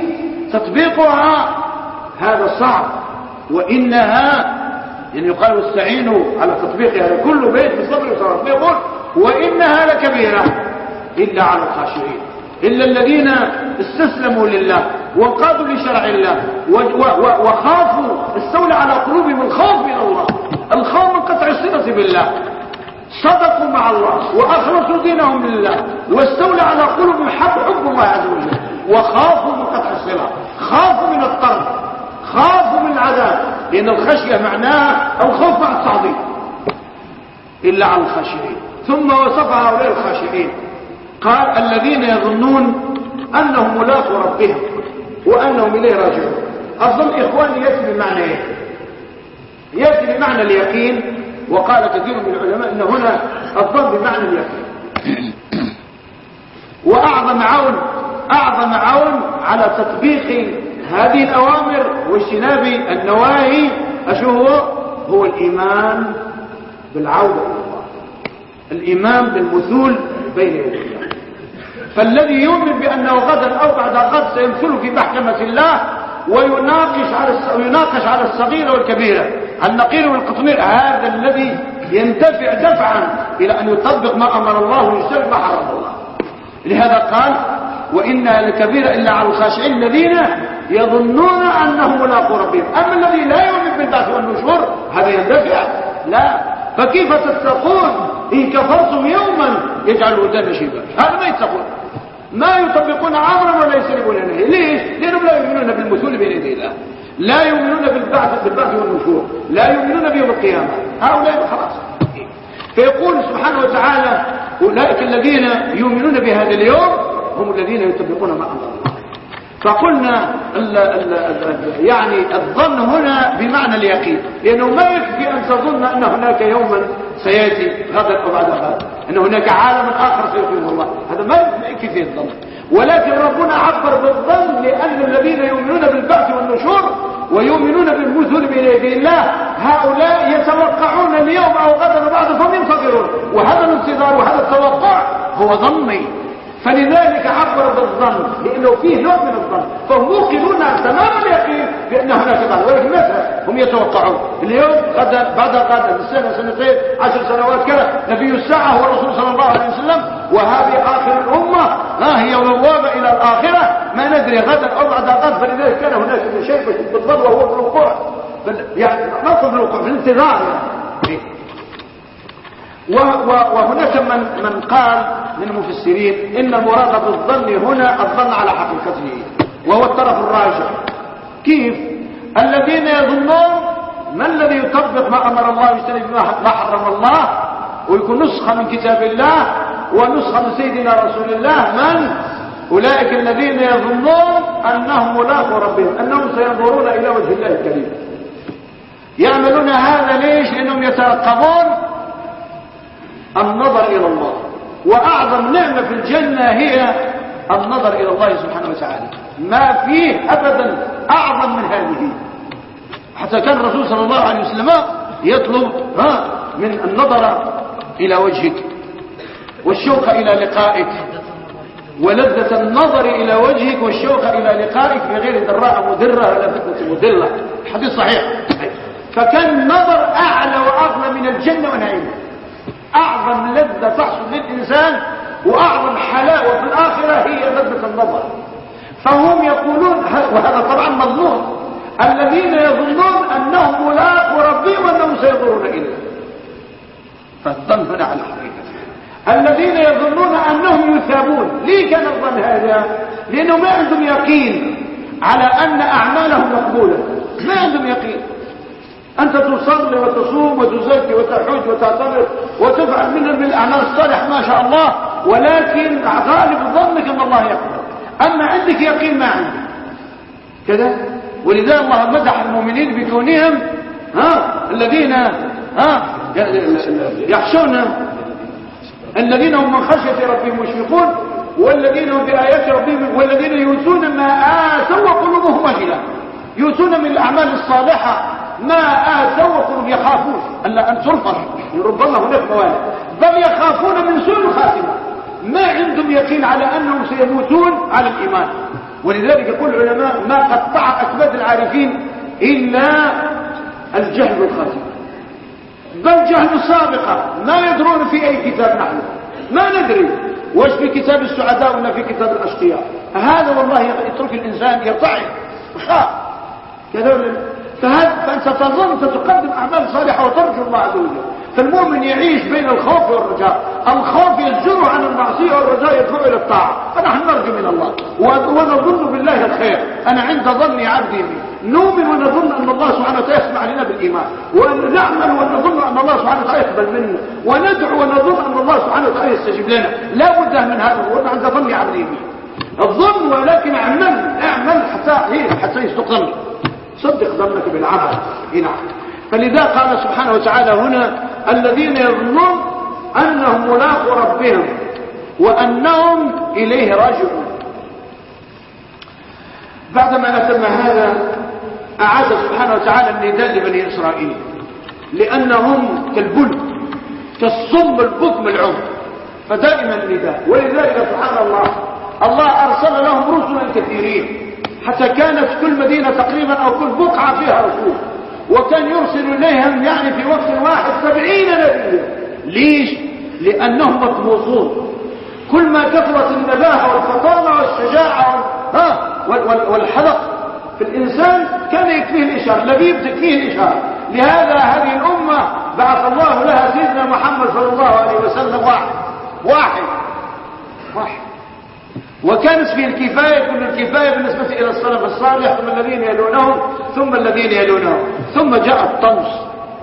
تطبيقها هذا صعب وانها يعني يقال واستعينوا على تطبيق هذا كل بيت بالصبر والصلاه وإنها لكبيرة. إلا على الخاشعين. إلا الذين استسلموا لله وانقادوا لشرع الله وخافوا استولى على قلوبهم الخوف من الله الخوف من قطع الصله بالله. صدقوا مع الله وأخلصوا دينهم لله واستولى على قلوبهم حب حب الله عز وجل. وخافوا من قطع الصله خافوا من الطرد خافوا من العذاب. لأن الخشية معناها الخوف مع التعظيم. إلا على الخاشعين. ثم وصف هؤلاء الخاشعين قال الذين يظنون أنهم ملاقوا ربهم وأنهم إليه راجعون. أظن إخواني ياتي بمعنى إيه؟ ياتي بمعنى اليقين وقال كثير من العلماء إن هنا الظن بمعنى اليقين. وأعظم عون أعظم عون على تطبيق هذه الأوامر واجتناب النواهي اشو هو هو الإيمان بالعوده إلى الله الإيمان بالمثول بين يدي الله فالذي يؤمن بأنه غدا أو بعد غد سيمثل في محكمة الله ويناقش على ويناقش على الصغيرة والكبيرة. النقير والقطمير هذا الذي يندفع دفعا إلى أن يطبق ما أمر الله ويجتنب ما حرم الله. لهذا قال وإنها لكبيرة إلا على الخاشعين الذين يظنون أنهم ملاقوا ربهم. أما الذي لا يؤمن بالبعث والنشور هذا يندفع. لا. فكيف تتقون؟ إن كفرتم يوما يجعل الودان شيبا. هذا ما يتقون. ما يطبقون امرا ولا يسلمون نهي. ليش؟ لأنهم لا يؤمنون بالمثول بين يدي الله. لا يؤمنون بالبعث بالبعث والنشور. لا يؤمنون بيوم القيامة. هؤلاء خلاص. فيقول سبحانه وتعالى أولئك الذين يؤمنون بهذا اليوم هم الذين يطبقون ما أمر الله. فقلنا ال ال ال يعني الظن هنا بمعنى اليقين. لأنه ما يكفي أن تظن أن هناك يوما سيأتي غدا أو بعد غد. أن هناك عالم آخر سيقيم الله. هذا ما يكفي الظن. ولكن ربنا عبر بالظن لأن الذين يؤمنون بالبعث والنشور ويؤمنون بالمثل بين يدي الله هؤلاء يتوقعون اليوم أو غدا وبعد فهم ينتظرون. وهذا الانتظار وهذا التوقع هو ظني. فلذلك عبر بالظن لأنه فيه نوع من الظن. فهم موقنون تمام اليقين بأن هناك بعض ولكن ماذا؟ هم يتوقعون. اليوم غدا بعد غدا سنه سنتين عشر سنوات كذا نبي الساعة هو الرسول صلى الله عليه وسلم وهذه آخر الأمة ها هي بوابه إلى الآخرة ما ندري غدا أو بعد غد فلذلك كان هناك شيء بالظن وهو الوقوع. يعني في الوقوع؟ في الانتظار يعني. وهناك من من قال من المفسرين إن المراد بالظن هنا الظن على حقيقته وهو الطرف الراجح. كيف؟ الذين يظنون ما الذي يطبق ما أمر الله ويجتنب ما حرم الله؟ ويكون نسخة من كتاب الله ونسخة من سيدنا رسول الله من؟ أولئك الذين يظنون أنهم ملاقوا ربهم أنهم سينظرون إلى وجه الله الكريم. يعملون هذا ليش؟ لأنهم يترقبون النظر إلى الله. وأعظم نعمة في الجنة هي النظر إلى الله سبحانه وتعالى. ما فيه أبدا أعظم من هذه. حتى كان الرسول صلى الله عليه وسلم يطلب ها من النظر إلى وجهك والشوق إلى لقائك. ولذة النظر إلى وجهك والشوق إلى لقائك بغير ضراء مدرة ولا فتنة مدلة حديث صحيح. فكان النظر أعلى وأغلى من الجنة ونعيمها أعظم لذة تحصل للإنسان وأعظم حلاوة في الآخرة هي لذة النظر. فهم يقولون وهذا طبعا مضمون الذين يظنون أنهم ملاقوا ربهم وأنهم سينظرون إليه. فالظن هنا على حقيقة الذين يظنون أنهم يثابون ليه كان الظن هذا؟ لأنه ما عندهم يقين على أن أعمالهم مقبولة. ما عندهم يقين. أنت تصلي وتصوم وتزكي وتحج وتعتمر وتفعل من الأعمال الصالح ما شاء الله ولكن غالب ظنك أن الله يقبل أما عندك يقين ما عندك. كذا؟ ولذا الله مدح المؤمنين بكونهم ها الذين ها يخشون الذين هم من خشية ربهم مشفقون والذين هم بآيات ربهم والذين يؤتون ما آتوا وقلوبهم وجلة يؤتون من الأعمال الصالحة ما وقلوبهم يخافون. أن ترفض ربما هناك موانع. بل يخافون من سوء الخاتمة. ما عندهم يقين على أنهم سيموتون على الإيمان. ولذلك يقول العلماء ما قطع أكباد العارفين إلا الجهل الخاتمة بل جهل سابقة ما يدرون في أي كتاب نحن. ما ندري. واش في كتاب السعداء ولا في كتاب الأشقياء. هذا والله يترك الإنسان يرتعب وخاف كذا فأنت تظن ستقدم أعمال صالحة وترجو الله عز وجل. فالمؤمن يعيش بين الخوف والرجاء. الخوف يزجره عن المعصية والرجاء يدفعه إلى الطاعة. فنحن نرجو من الله. ونظن بالله الخير. أنا عند ظن عبدي بي نؤمن ونظن أن الله سبحانه وتعالى يسمع لنا بالإيمان. ونعمل ونظن أن الله سبحانه وتعالى يقبل منا وندعو ونظن أن الله سبحانه وتعالى يستجيب لنا. لا بد من هذا. وأنا عند ظن عبدي. بي الظن ولكن أعمل. أعمل حتى حتى يستقر صدق ظنك بالعمل. هنا فلذا قال سبحانه وتعالى هنا الذين يظنون أنهم ملاقوا ربهم وأنهم إليه راجعون. بعدما أتم هذا أعاد سبحانه وتعالى النداء لبني إسرائيل لأنهم كالبن كالصم البكم العم فدائما النداء. ولذلك سبحان الله الله أرسل لهم رسلا كثيرين. حتى كانت كل مدينة تقريبا أو كل بقعة فيها رسول وكان يرسل إليهم يعني في وقت واحد سبعين نبيا. ليش؟ لأنهم مطموسون كل ما كثرت النباهة والفطانة والشجاعة والحذق في الإنسان كان يكفيه الإشارة لبيب تكفيه الإشارة. لهذا هذه الأمة بعث الله لها سيدنا محمد صلى الله عليه وسلم واحد. واحد. واحد. وكانت فيه الكفاية كل الكفاية بالنسبة إلى السلف الصالح ثم الذين يلونهم ثم الذين يلونهم ثم جاء الطمس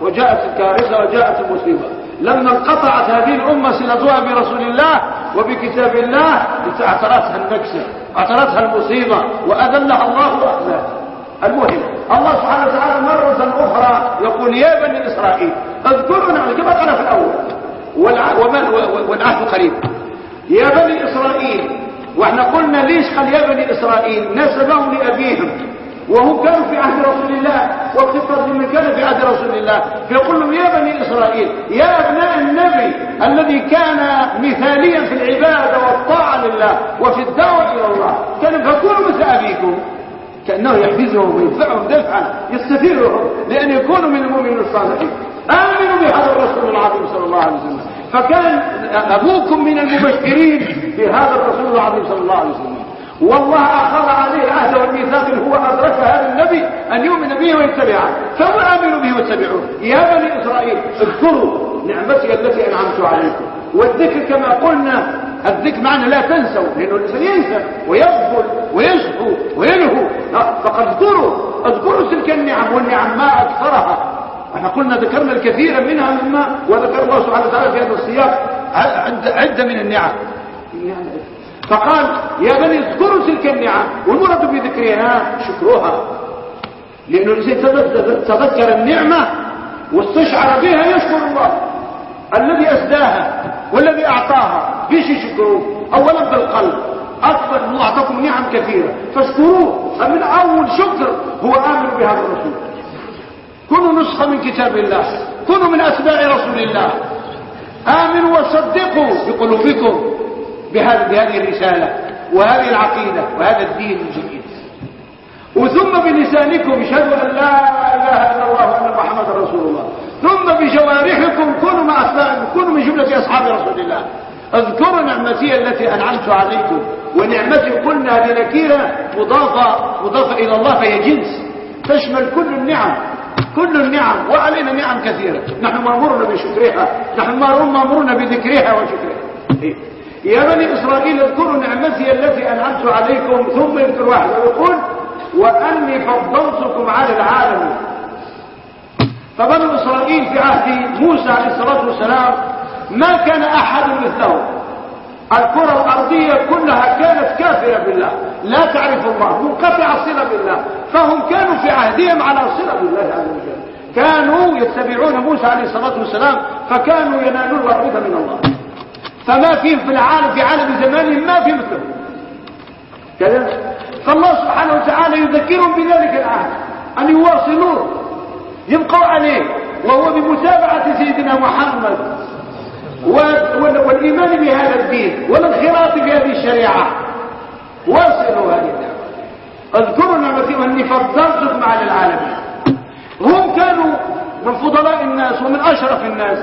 وجاءت الكارثة وجاءت المصيبة. لما انقطعت هذه الأمة صلتها برسول الله وبكتاب الله اعترتها النكسة اعترتها المصيبة وأذلها الله وأخلاها المهم الله سبحانه وتعالى مرة أخرى يقول يا بني إسرائيل اذكروا نعم كما قال في الأول والعهد قريب. يا بني إسرائيل وإحنا قلنا ليش يا بني إسرائيل نسبهم لأبيهم؟ وهم كانوا في عهد رسول الله وقصة من كان في عهد رسول الله. فيقول لهم يا بني إسرائيل يا أبناء النبي الذي كان مثاليا في العبادة والطاعة لله وفي الدعوة إلى الله كان فكونوا مثل أبيكم. كأنه يحفزهم ويدفعهم دفعا يستثيرهم لأن يكونوا من المؤمنين الصالحين. آمنوا بهذا الرسول العظيم صلى الله عليه وسلم. فكان أبوكم من المبشرين بهذا الرسول العظيم صلى الله عليه وسلم. والله أخذ عليه العهد والميثاق هو أدرك هذا النبي أن يؤمن به ويتبعه. فهو آمنوا به واتبعوه؟ يا بني إسرائيل اذكروا نعمتي التي أنعمت عليكم. والذكر كما قلنا الذكر معنى لا تنسوا لأنه الإنسان ينسى ويغفل ويشكو ويلهو. فقد اذكروا. اذكروا تلك النعم والنعم ما أكثرها. إحنا قلنا ذكرنا الكثير منها مما وذكر الله سبحانه وتعالى في هذا السياق عدة من النعم. فقال يا بني اذكروا تلك النعم والمراد بذكرها شكرها. لأنه الإنسان تذكر النعمة واستشعر بها يشكر الله. الذي أسداها والذي أعطاها فيش يشكروه؟ أولا بالقلب أكبر الله أعطاكم نعم كثيرة. فاشكروه. من أول شكر هو آمن بهذا الرسول. كونوا نسخة من كتاب الله كونوا من أتباع رسول الله. آمنوا وصدقوا بقلوبكم بهذه الرسالة وهذه العقيدة وهذا الدين الجديد. وثم بلسانكم اشهدوا أن لا إله إلا الله وأن محمد رسول الله. ثم بجوارحكم كونوا مع أسباب كونوا من جملة أصحاب رسول الله. اذكروا نعمتي التي أنعمت عليكم ونعمتي قلنا لنكيرة مضافة, مضافة إلى الله فهي جنس. تشمل كل النعم. كل النعم وعلينا نعم كثيرة. نحن مامورنا بشكرها نحن مامورنا بذكرها وشكرها. إيه. يا بني إسرائيل اذكروا نعمتي التي أنعمت عليكم ثم يذكر واحد ويقول وأني فضلتكم على العالم. فبنو إسرائيل في عهد موسى عليه الصلاة والسلام ما كان أحد مثله الكرة الأرضية كلها كانت كافرة بالله. لا تعرف الله منقطع الصلة بالله. فهم كانوا في عهدهم على صلة بالله عز وجل. كانوا يتبعون موسى عليه الصلاة والسلام فكانوا ينالون الرغبة من الله. فما فيه في العالم في عالم زمانهم ما في مثله كذا. فالله سبحانه وتعالى يذكرهم بذلك العهد. أن يواصلوه يبقوا عليه. وهو بمتابعة سيدنا محمد والإيمان بهذا الدين والانخراط بهذه الشريعة. واصلوا هذه الدعوة. اذكروا نعمتي واني فضلتكم على العالمين. هم كانوا من فضلاء الناس ومن أشرف الناس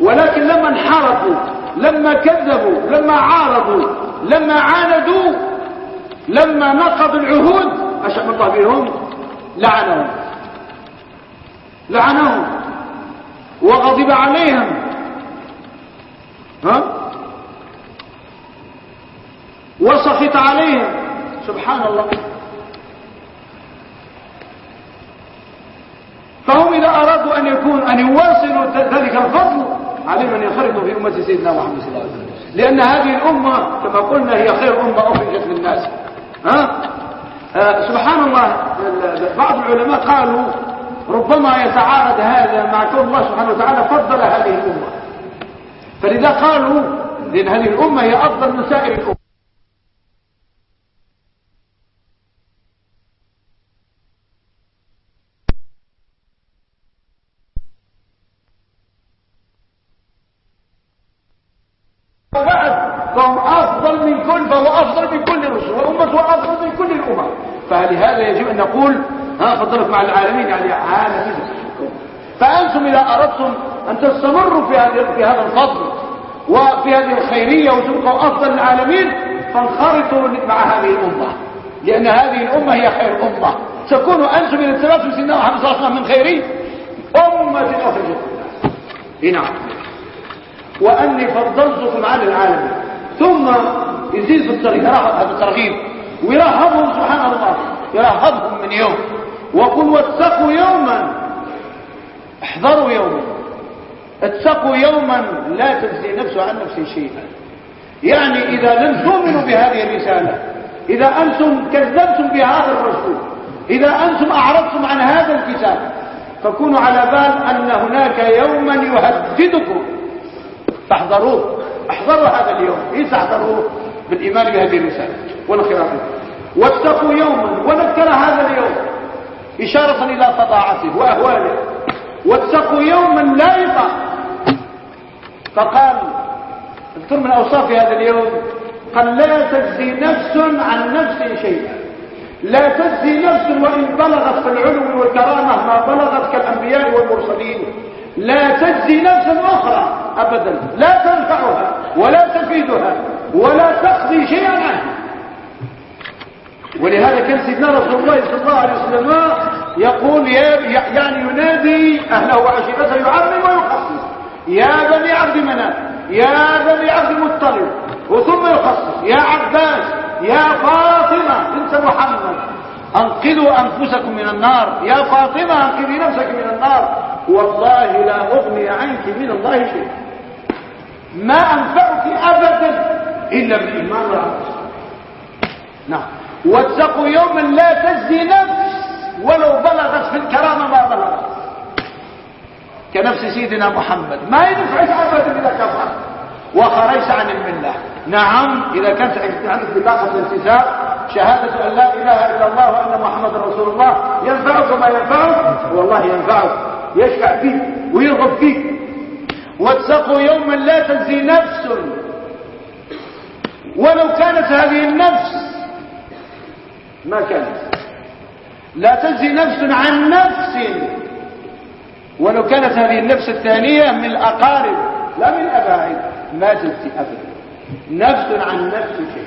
ولكن لما انحرفوا لما كذبوا لما عارضوا لما عاندوا لما نقضوا العهود أشأم الله بهم لعنهم. لعنهم. وغضب عليهم. ها؟ وسخط عليهم. سبحان الله فهم إذا أرادوا أن يكون أن يواصلوا ذلك الفضل عليهم أن ينخرطوا في أمة سيدنا محمد صلى الله عليه وسلم. لأن هذه الأمة كما قلنا هي خير أمة أخرجت للناس. ها؟ آه سبحان الله بعض العلماء قالوا ربما يتعارض هذا مع كون الله سبحانه وتعالى فضل هذه الأمة. فلذا قالوا لأن هذه الأمة هي أفضل من سائر الأمة فهم أفضل من كل فهو أفضل من كل الرسل أفضل من كل الأمم فلهذا يجب أن نقول ها فضلت مع العالمين يعني عالمين. فأنتم إذا أردتم أن تستمروا في هذا الفضل وفي هذه الخيرية وتبقوا أفضل العالمين فانخرطوا مع هذه الأمة. لأن هذه الأمة هي خير أمة. تكونوا أنتم إذا اتبعتم سيدنا محمد صلى من خيري أمة أخرجت نعم. وأني فضلتكم على العالمين ثم يزيد الترغيب هذا الترغيب. ويرهبهم سبحان الله. يرهبهم من يوم. وقل واتقوا يوما. احذروا يوما. اتقوا يوما لا تجزي نفسه عن نفسه شيئا. يعني إذا لم تؤمنوا بهذه الرسالة إذا أنتم كذبتم بهذا الرسول إذا أنتم أعرضتم عن هذا الكتاب فكونوا على بال أن هناك يوما يهددكم. فاحذروه احذروا هذا اليوم ليس احذروه بالإيمان بهذه الرسالة. والخلاف واتقوا يوما وذكر هذا اليوم إشارة إلى فضاعته وأهواله. واتقوا يوما لا يطاق. فقال اذكر من أوصاف هذا اليوم قال لا تجزي نفس عن نفس شيئا. لا تجزي نفس وإن بلغت في العلو والكرامة ما بلغت كالأنبياء والمرسلين. لا تجزي نفس أخرى أبدا لا تنفعها ولا تفيدها ولا تقضي شيئا عنها. ولهذا كان سيدنا رسول الله صلى الله عليه وسلم يقول يعني ينادي أهله وعشيرته يعمم ويخصص يا بني عبد مناف يا بني عبد المطلب وثم يخصص يا عباس يا فاطمة بنت محمد. أنقذوا أنفسكم من النار. يا فاطمة أنقذي نفسك من النار. والله لا أغني عنك من الله شيء ما أنفعك أبدا إلا بالإيمان والعمل. نعم. واتقوا يوما لا تجزي نفس ولو بلغت في الكرامة ما بلغت. كنفس سيدنا محمد. ما ينفعك أبدا إذا كفر. وخرجت عن الملة. نعم إذا كانت عندك بطاقة الالتزام شهادة أن لا إله إلا الله وأن محمد رسول الله ينفعك ما ينفعك؟ والله ينفعك. يشفع فيك ويرغب فيك. واتقوا يوما لا تجزي نفس. ولو كانت هذه النفس ما كانت. لا تجزي نفس عن نفس. ولو كانت هذه النفس الثانية من الأقارب لا من الأباعد ما تجزي أبدا. نفس عن نفس شيء.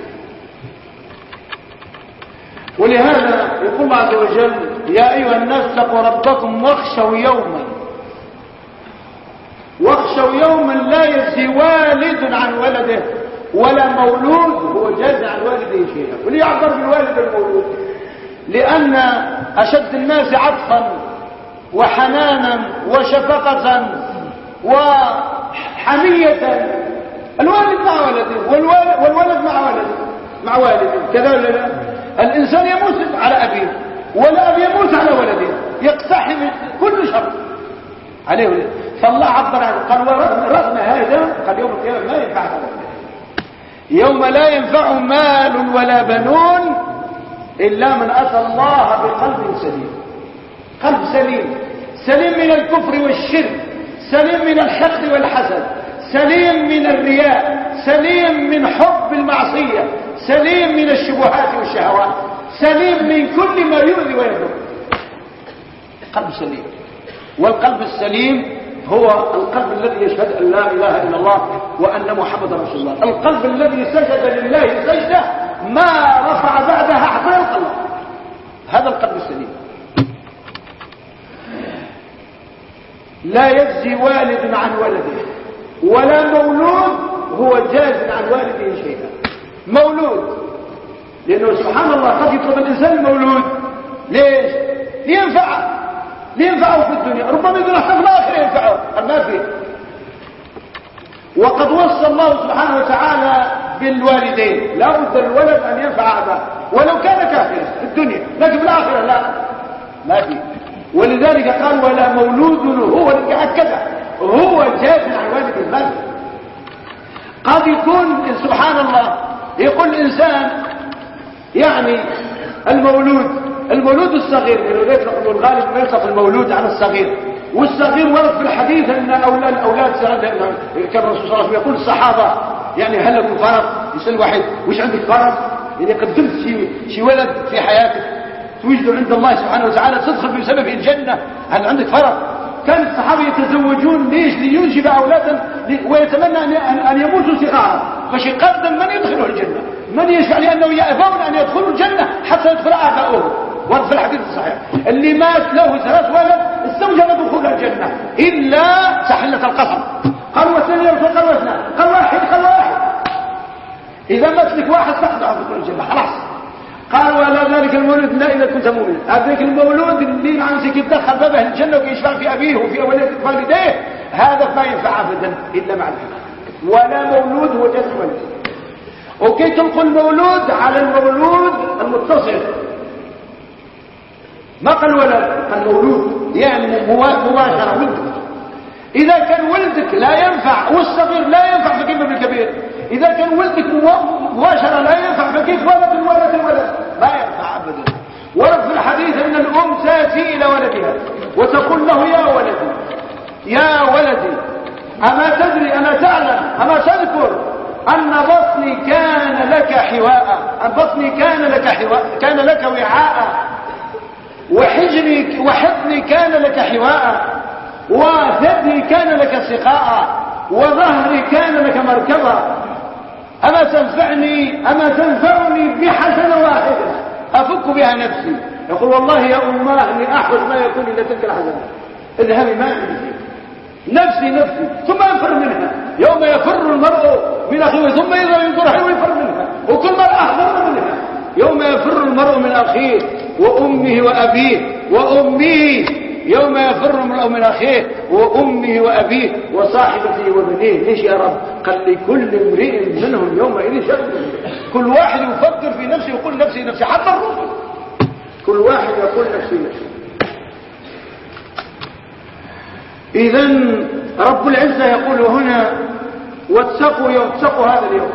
ولهذا يقول الله عز وجل يا أيها الناس اتقوا ربكم واخشوا يوما. واخشوا يوما لا يجزي والد عن ولده ولا مولود هو جاز عن والده شيئا. وليعبر بالوالد المولود لأن أشد الناس عطفا. وحنانا وشفقة وحمية. الوالد مع ولده والولد, مع ولده مع والده. كذا ولا لا؟ الإنسان يموت على أبيه والأب يموت على ولده. يقتحم كل شر. عليه فالله عبر عنه. قال ورغم هذا قال يوم القيامة ما ينفع يوم لا ينفع مال ولا بنون إلا من أتى الله بقلب سليم. قلب سليم. سليم من الكفر والشرك. سليم من الحقد والحسد سليم من الرياء. سليم من حب المعصية. سليم من الشبهات والشهوات. سليم من كل ما يؤذي ويضر قلب سليم. والقلب السليم هو القلب الذي يشهد أن لا إله إلا الله وأن محمد رسول الله. القلب الذي سجد لله سجدة ما رفع بعدها حتى الله هذا القلب السليم. لا يجزي والد عن ولده ولا مولود هو جاز عن والده شيئا. مولود لأنه سبحان الله قد يطلب الإنسان المولود. ليش؟ لينفعه لينفعه في الدنيا. ربما يقول حتى في الآخرة ينفعه ما فيه وقد وصى الله سبحانه وتعالى بالوالدين. لا بد الولد أن ينفع أباه ولو كان كافرا في الدنيا لكن في الآخرة لا. ما فيه ولذلك قال ولا مولود هو هكذا. هو جاز عن والد المال قد يكون سبحان الله يقول الإنسان يعني المولود المولود الصغير الغالب ما يطلق المولود على الصغير. والصغير ورد في الحديث أن أولاد أولاد كان الرسول صلى الله عليه وسلم يقول الصحابه يعني هل لكم فرض يسأل واحد وش عندك فرض يعني قدمت شي ولد في حياتك. توجد عند الله سبحانه وتعالى تدخل بسببه الجنة. هل عندك فرض كان الصحابة يتزوجون ليش؟ لينجب أولادا ويتمنى أن يموتوا صغارا. يقدم من يدخله الجنة؟ من يشفع؟ لأنه يأبون أن يدخلوا الجنة حتى يدخل آباؤهم. ورد في الحديث الصحيح. اللي مات له ثلاث ولد استوجب دخول الجنة. إلا سحلة القسم قال والثاني قال واثنان. قال واحد قال واحد. إذا مات لك واحد تخضع دخول الجنة. خلاص. قال ولا ذلك المولود؟ لا إذا كنت مؤمنا هذاك المولود اللي عندك يدخل بابه الجنة ويشفع في أبيه وفي والديه هذا ما ينفع أبدا إلا مع الحق. ولا مولود هو والد وكي تنقل المولود على المولود المتصل. ما قال ولد قال مولود. يعني مباشرة ولدك إذا كان ولدك لا ينفع والصغير لا ينفع فكيف بالكبير إذا كان ولدك مباشرة لا ينفع فكيف ولد الولد الولد لا ينفع أبدا. ورد في الحديث أن الأم تأتي إلى ولدها وتقول له يا ولدي يا ولدي أما تدري أما تعلم أما تذكر أن بطني كان لك حواء بطني كان لك حواء كان لك وعاء وحجري وحضني كان لك حواء وثدي كان لك سقاء وظهري كان لك مركبا. أما تنفعني أما تنفعني بحسنة واحدة. أفك بها نفسي. يقول والله يا أماه إني أحوج ما يكون إلا تلك الحسنة. اذهبي ما نفسي نفسي. ثم يفر منها. يوم يفر المرء من أخيه ثم إذا ينظر حلو يفر منها. وكل مرأة أحضر منها. يوم يفر المرء من أخيه وأمه وأبيه وأمه يوم يفر المرء من أخيه وأمه وأبيه وصاحبته وبنيه. ليش يا رب؟ قال لكل امرئ منهم يومئذ شر كل واحد يفكر في نفسه يقول نفسي نفسي حتى الرسل كل واحد يقول نفسي نفسي إذا رب العزة يقول هنا واتقوا واتقوا هذا اليوم.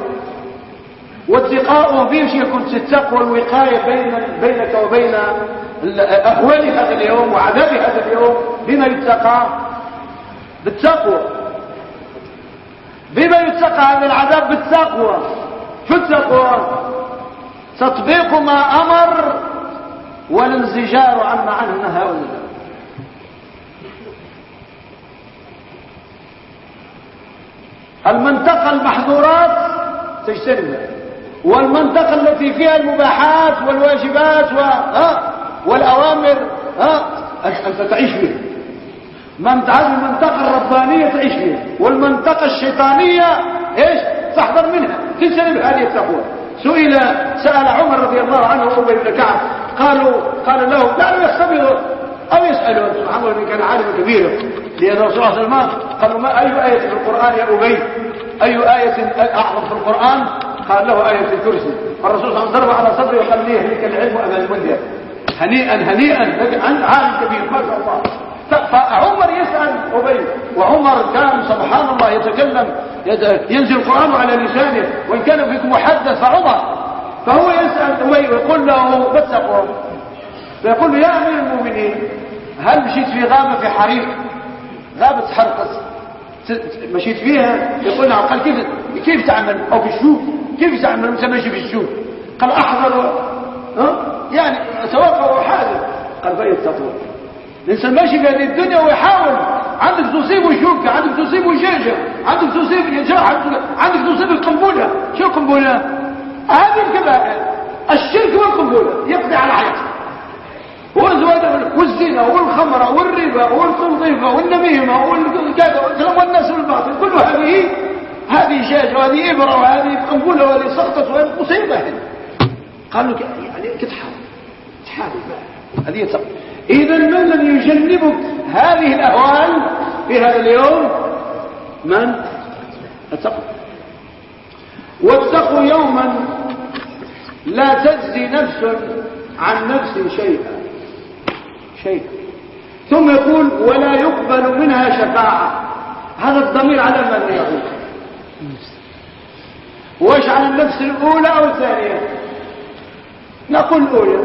واتقاؤه بيش يكون التقوى الوقاية بين بينك وبين أهوال هذا اليوم وعذاب هذا اليوم بما يتقى بالتقوى. بما يتقى هذا العذاب بالتقوى. في التقوى؟ تطبيق ما أمر والانزجار عما عنه نهى ونهى المنطقة المحظورات؟ تجتنبها. والمنطقة التي فيها المباحات والواجبات و... ها؟ والأوامر ها؟ أنت تعيش فيها. المنطقة الربانية تعيش فيها. والمنطقة الشيطانية إيش؟ تحضر منها. تجتنب هذه التقوى. سئل سأل عمر رضي الله عنه وأبي بن كعب. قالوا قال له لا يختبروا أو يسألوا سبحان الله كان عالما كبيرا لأن الرسول صلى الله عليه وسلم قالوا ما أي آية في القرآن يا أبي؟ أي آية أعظم في القرآن؟ قال له آية الكرسي؟ فالرسول صلى الله عليه وسلم ضرب على صدره وقال لي لك العلم أبا المنذر هنيئا هنيئا. عن عالم كبير ما شاء الله. فعمر يسأل أبي وعمر كان سبحان الله يتكلم ينزل القرآن على لسانه وإن كان فيكم محدث فعمر. فهو يسأل أبي ويقول له بس فيقول له يا أمير المؤمنين هل مشيت في غابة في حريق؟ غابة حرقس. مشيت فيها يقول نعم قال كيف كيف تعمل؟ أو في الشوك كيف تعمل؟ مثل ماشي في الشوك قال أحضر ها؟ يعني توقع وحاذر قال فإن تطور الإنسان ماشي في هذه الدنيا ويحاول عندك تصيب شوكة عندك تصيب جيجة عندك تصيب جرح عندك تصيب القنبلة. شو القنبلة؟ هذه الكبائر. الشرك والقنبلة. يقضي على حياتك والزنا والخمرة والربا والتنظيفة والنميمة والكذا والناس والباطل كل هذه هذه شاجة وهذه إبرة وهذه قنبلة وهذه سقطة وهذه مصيبة. قالوا يعني تحاول تحاول هذه يتقل إذا من الذي يجنبك هذه الأهوال في هذا اليوم؟ من؟ التقوى. واتقوا يوما لا تجزي نفس عن نفس شيئا. شيء. ثم يقول ولا يقبل منها شفاعة. هذا الضمير على من يقول وايش على النفس الأولى أو الثانية؟ نقول الأولى.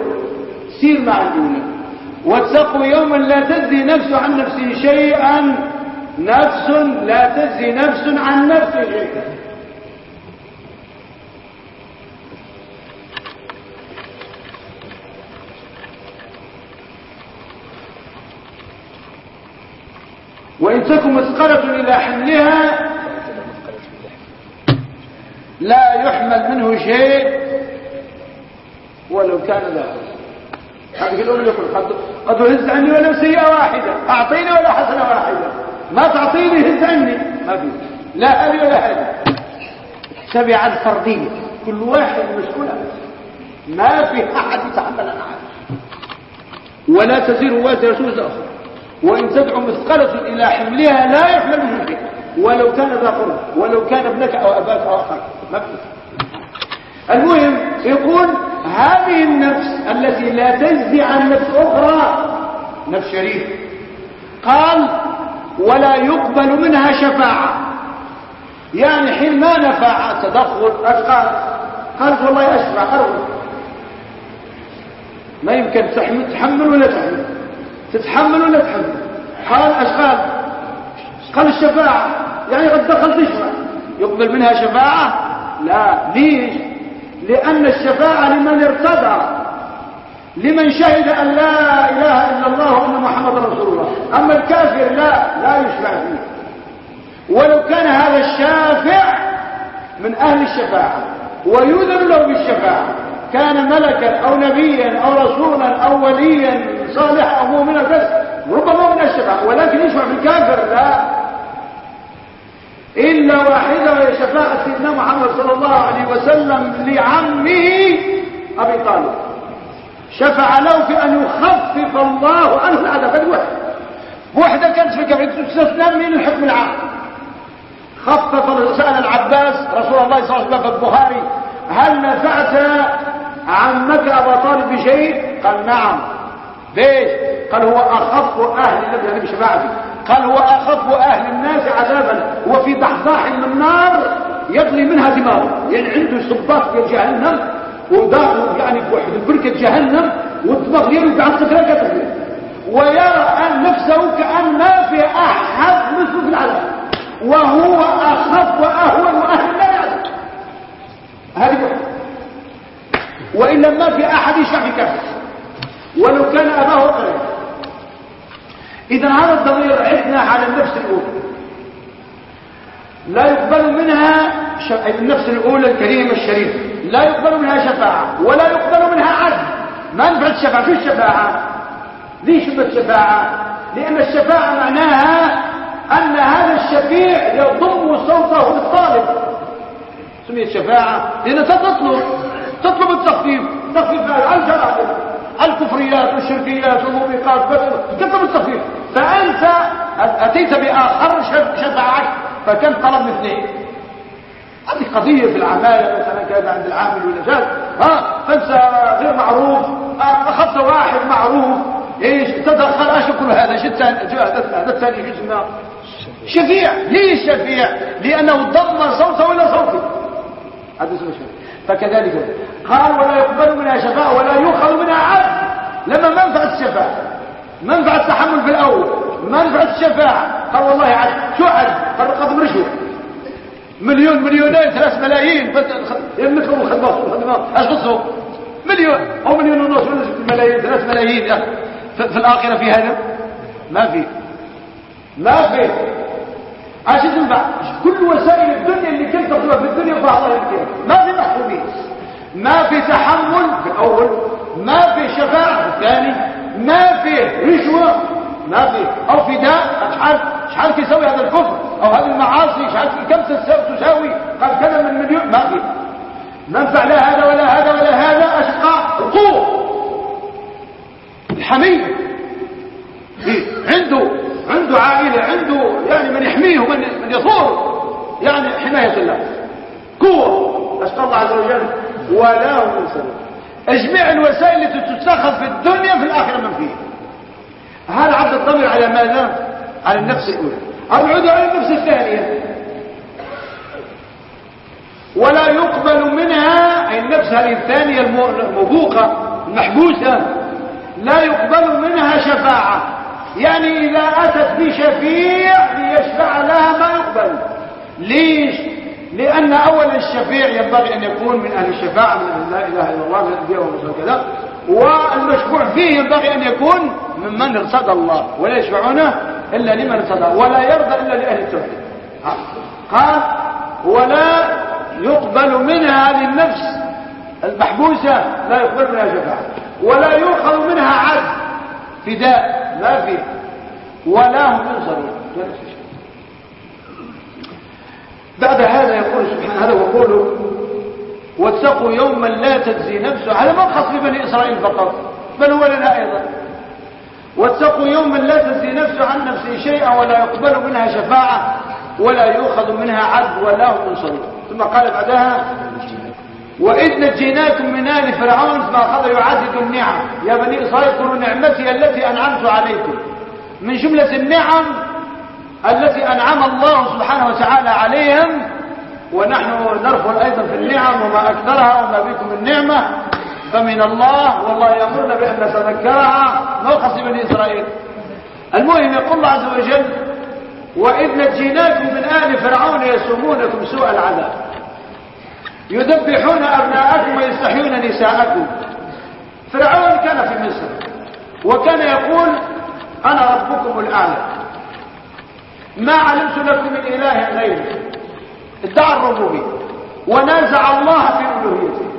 سير مع الأولى. واتقوا يوما لا تجزي نفس عن نفس شيئا. نفس لا تجزي نفس عن نفس شيئا. وإن تكن مثقلة إلى حملها لا يحمل منه شيء ولو كان ذا هذه الأولى يقول قد هز عني ولو سيئة واحدة. أعطيني ولا حسنة واحدة. ما تعطيني هز عني. ما في. لا هذه ولا هذه. سبع الفردية كل واحد مسؤول ما في أحد يتحمل عن ولا تزير وازرة وزر أخرى وإن تدعو مثقلة إلى حملها لا يحمل منه ولو كان ذا قرب ولو كان ابنك أو أباك أو أخاك. ما المهم يقول هذه النفس التي لا تجزي عن نفس أخرى نفس شريف. قال ولا يقبل منها شفاعة. يعني حين ما نفع تدخل قال قالت والله أشفع أرغب. ما يمكن تحمل ولا تحمل؟ تتحمل ولا تحمل؟ قال أشغال. قال الشفاعة. يعني قد دخل تشفع يقبل منها شفاعة؟ لا. ليش؟ لأن الشفاعة لمن ارتدى لمن شهد أن لا إله إلا الله وأن محمد رسول الله. أما الكافر لا. لا يشفع فيه. ولو كان هذا الشافع من أهل الشفاعة ويؤذن له بالشفاعة. كان ملكا أو نبيا أو رسولا أو وليا صالحا أو مؤمنا بس ربما من الشفاعة ولكن يشفع في الكافر لا. إلا واحدة وهي شفاعة سيدنا محمد صلى الله عليه وسلم لعمه أبي طالب. شفع له في أن يخفف الله عنه العذاب. هذه واحدة. كانت في كافر تستثنى من الحكم العام. خفف سأل العباس رسول الله صلى الله عليه وسلم في البخاري هل نفعت عمك أبا طالب بشيء؟ قال نعم. ليش؟ قال هو أخف أهل النبي بشفاعته قال هو أخف أهل الناس عذابا. هو في ضحضاح من النار يطلي منها دماغه. يعني عنده صباط في جهنم وداخل يعني بواحد بركة جهنم والدماغ يرد عن سكرة ويرى أن نفسه كأن ما في أحد مثل في العذاب. وهو أخف وأهون وأهل لا هذه وإلا ما في أحد يشفع في كافر ولو كان أباه قريب. إذا هذا الضمير عدنا على النفس الأولى. لا يقبل منها ش... النفس الأولى الكريمة الشريفة. لا يقبل منها شفاعة ولا يقبل منها عدل. ما نفعت الشفاعة شو الشفاعة؟ ليش الشفاعة لأن الشفاعة معناها أن هذا الشفيع يضم صوته للطالب. سميت شفاعة لأنها تطلب. تطلب التخفيف. تخفيف على الجرائم. الكفريات والشركيات والموبقات تطلب التخفيف. فأنت أتيت بآخر شفاعك فكم طلب اثنين هذه قضية في العمالة مثلا كان عند العامل ولا شاذ ها فانت غير معروف. أخذت واحد معروف. إيش؟ تدخل كل هذا هذا الثاني شو اسمه شفيع. ليش شفيع؟ لأنه ضم صوته إلى صوته هذا اسمه شفيع. فكذلك. قال ولا يقبل منها شفاعة ولا يؤخذ منها عدل لما منفعة الشفاعة منفعة التحمل في الأول منفعة الشفاعة قال والله عدل شو عدل قال قدم رشوة. مليون مليونين ثلاث ملايين. يملكهم إيش قصوا مليون. أو مليون ونص ملايين ثلاث ملايين. في الآخرة في هذا؟ ما في. ما في. عشان تنفع كل وسائل الدنيا اللي كنت تطلب في الدنيا فالله يمكن ما في محكومين ما في تحمل في الأول ما في شفاعة في الثاني ما في رشوة ما في. أو فداء شحال شحال كيساوي هذا الكفر. أو هذه المعاصي شحال كم تساوي. قال كذا من مليون ما في. منفع لا هذا ولا هذا ولا هذا أشقى القوة الحمية عنده. عنده عائلة عنده يعني من يحميه ومن من يصور يعني حماية الله. قوة. أشقى الله عز وجل. ولا هم اجمع الوسائل التي تتخذ في الدنيا في الآخرة من فيها. هذا عبد الضمير على ماذا على النفس الأولى. العود على النفس الثانية. ولا يقبل منها أي النفس هذه الثانية المبوقة المحبوسة. لا يقبل منها شفاعة. يعني إذا أتت بشفيع ليشفع لها ما يقبل. ليش؟ لأن أول الشفيع ينبغي أن يكون من أهل الشفاعة من أهل لا إله إلا الله من الأنبياء والرسل كذا والمشفوع فيه ينبغي أن يكون ممن ارتضى الله ولا يشفعونه إلا لمن ارتضى ولا يرضى إلا لأهل التوحيد. قال ولا يقبل منها هذه النفس المحبوسة لا يقبل منها شفاعة ولا يؤخذ منها عدل فداء. ما فيه ولا هم ينصرون بعد هذا يقول سبحانه هذا وقوله واتقوا يوما لا تجزي نفسه على ما خص بني إسرائيل فقط بل هو لنا أيضا. واتقوا يوما لا تجزي نفسه عن نفسه شيئا ولا يقبل منها شفاعة ولا يؤخذ منها عدل ولا هم ثم قال بعدها وإذ نجيناكم من آل فرعون فأخذ يعدد النعم. يا بني إسرائيل اذكروا نعمتي التي أنعمت عليكم. من جملة النعم التي أنعم الله سبحانه وتعالى عليهم ونحن نرفض أيضا في النعم وما أكثرها وما بكم من نعمة. فمن الله والله يأمرنا بأن نتذكرها. نوخص بني إسرائيل؟ المهم يقول الله عز وجل وإذ نجيناكم من آل فرعون يسومونكم سوء العذاب. يذبحون أبناءكم ويستحيون نساءكم. فرعون كان في مصر وكان يقول أنا ربكم الأعلى. ما علمت لكم من إله غيره ادعى الربوبية ونازع الله في ألوهيته.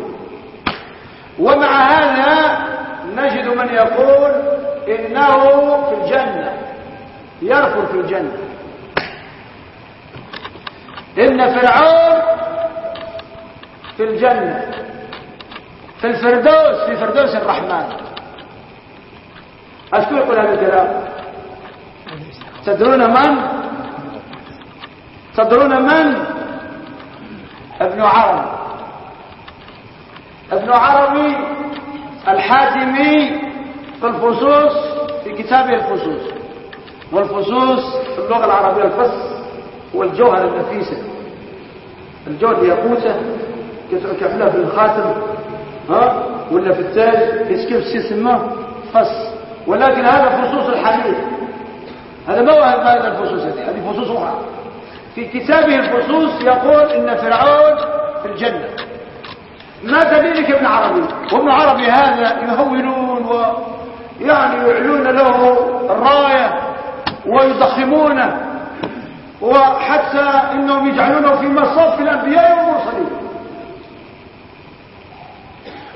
ومع هذا نجد من يقول إنه في الجنة يرفض في الجنة. إن فرعون في الجنة في الفردوس في فردوس الرحمن. أشكو يقول هذا الكلام؟ تدرون من؟ تدرون من؟ ابن عربي. ابن عربي الحاتمي في الفصوص في كتابه الفصوص والفصوص في اللغة العربية الفص هو الجوهر النفيسة. الجوهر ياقوته كيف في الخاتم ها؟ ولا في التاج كيف يسمى فص ولكن هذا فصوص الحديث. هذا ما هو هذا الفصوص هذه فصوص أخرى في كتابه الفصوص يقول إن فرعون في الجنة. ما دليلك ابن عربي؟ وابن عربي هذا يهونون ويعني يعلون له الراية ويضخمونه. وحتى إنهم يجعلونه في مصاف الأنبياء والمرسلين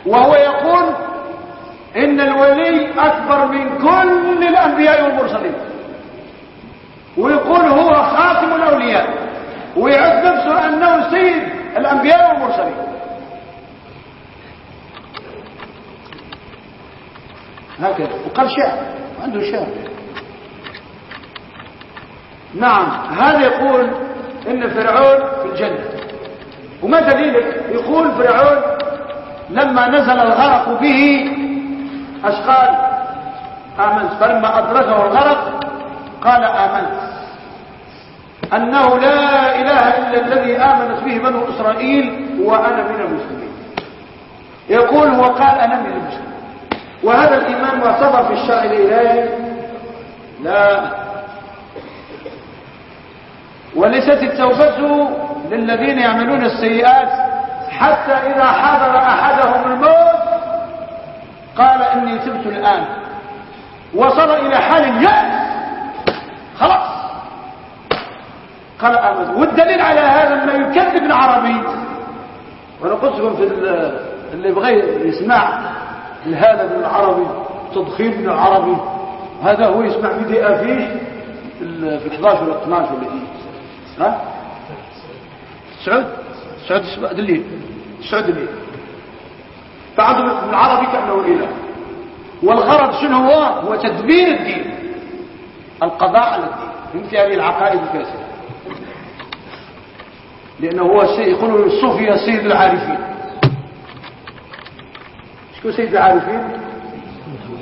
وهو يقول إن الولي أكبر من كل الأنبياء والمرسلين. ويقول هو خاتم الأولياء ويعد نفسه أنه سيد الأنبياء والمرسلين. هكذا وقال شعر عنده شعر نعم هذا يقول إن فرعون في الجنة. وما دليلك؟ يقول فرعون لما نزل الغرق به اش قال آمنت. فلما ادركه الغرق قال آمنت. أنه لا إله إلا الذي آمنت به بنو إسرائيل وأنا من المسلمين. يقول وقال أنا من المسلمين. وهذا الايمان معتبر في الشرع الإلهي. لا. وليست التوبة للذين يعملون السيئات حتى إذا حضر أحدهم الموت قال إني تبت الآن. وصل إلى حال اليأس. خلاص. قال آمن والدليل على هذا ما يكذب العربي. وأنا قلت لكم في اللي يبغى يسمع هذا من العربي تضخيم من العربي. هذا هو يسمع بدي أفيش في 11 ولا 12 ولا ها سعود سعود دليل. دليل فعندهم العربي كأنه إله. والغرض شنو هو؟ هو تدبير الدين. القضاء على الدين. فهمت هذه العقائد الفاسدة لأنه هو الشيء يقولوا الصوفيا سيد العارفين. شكو سيد العارفين؟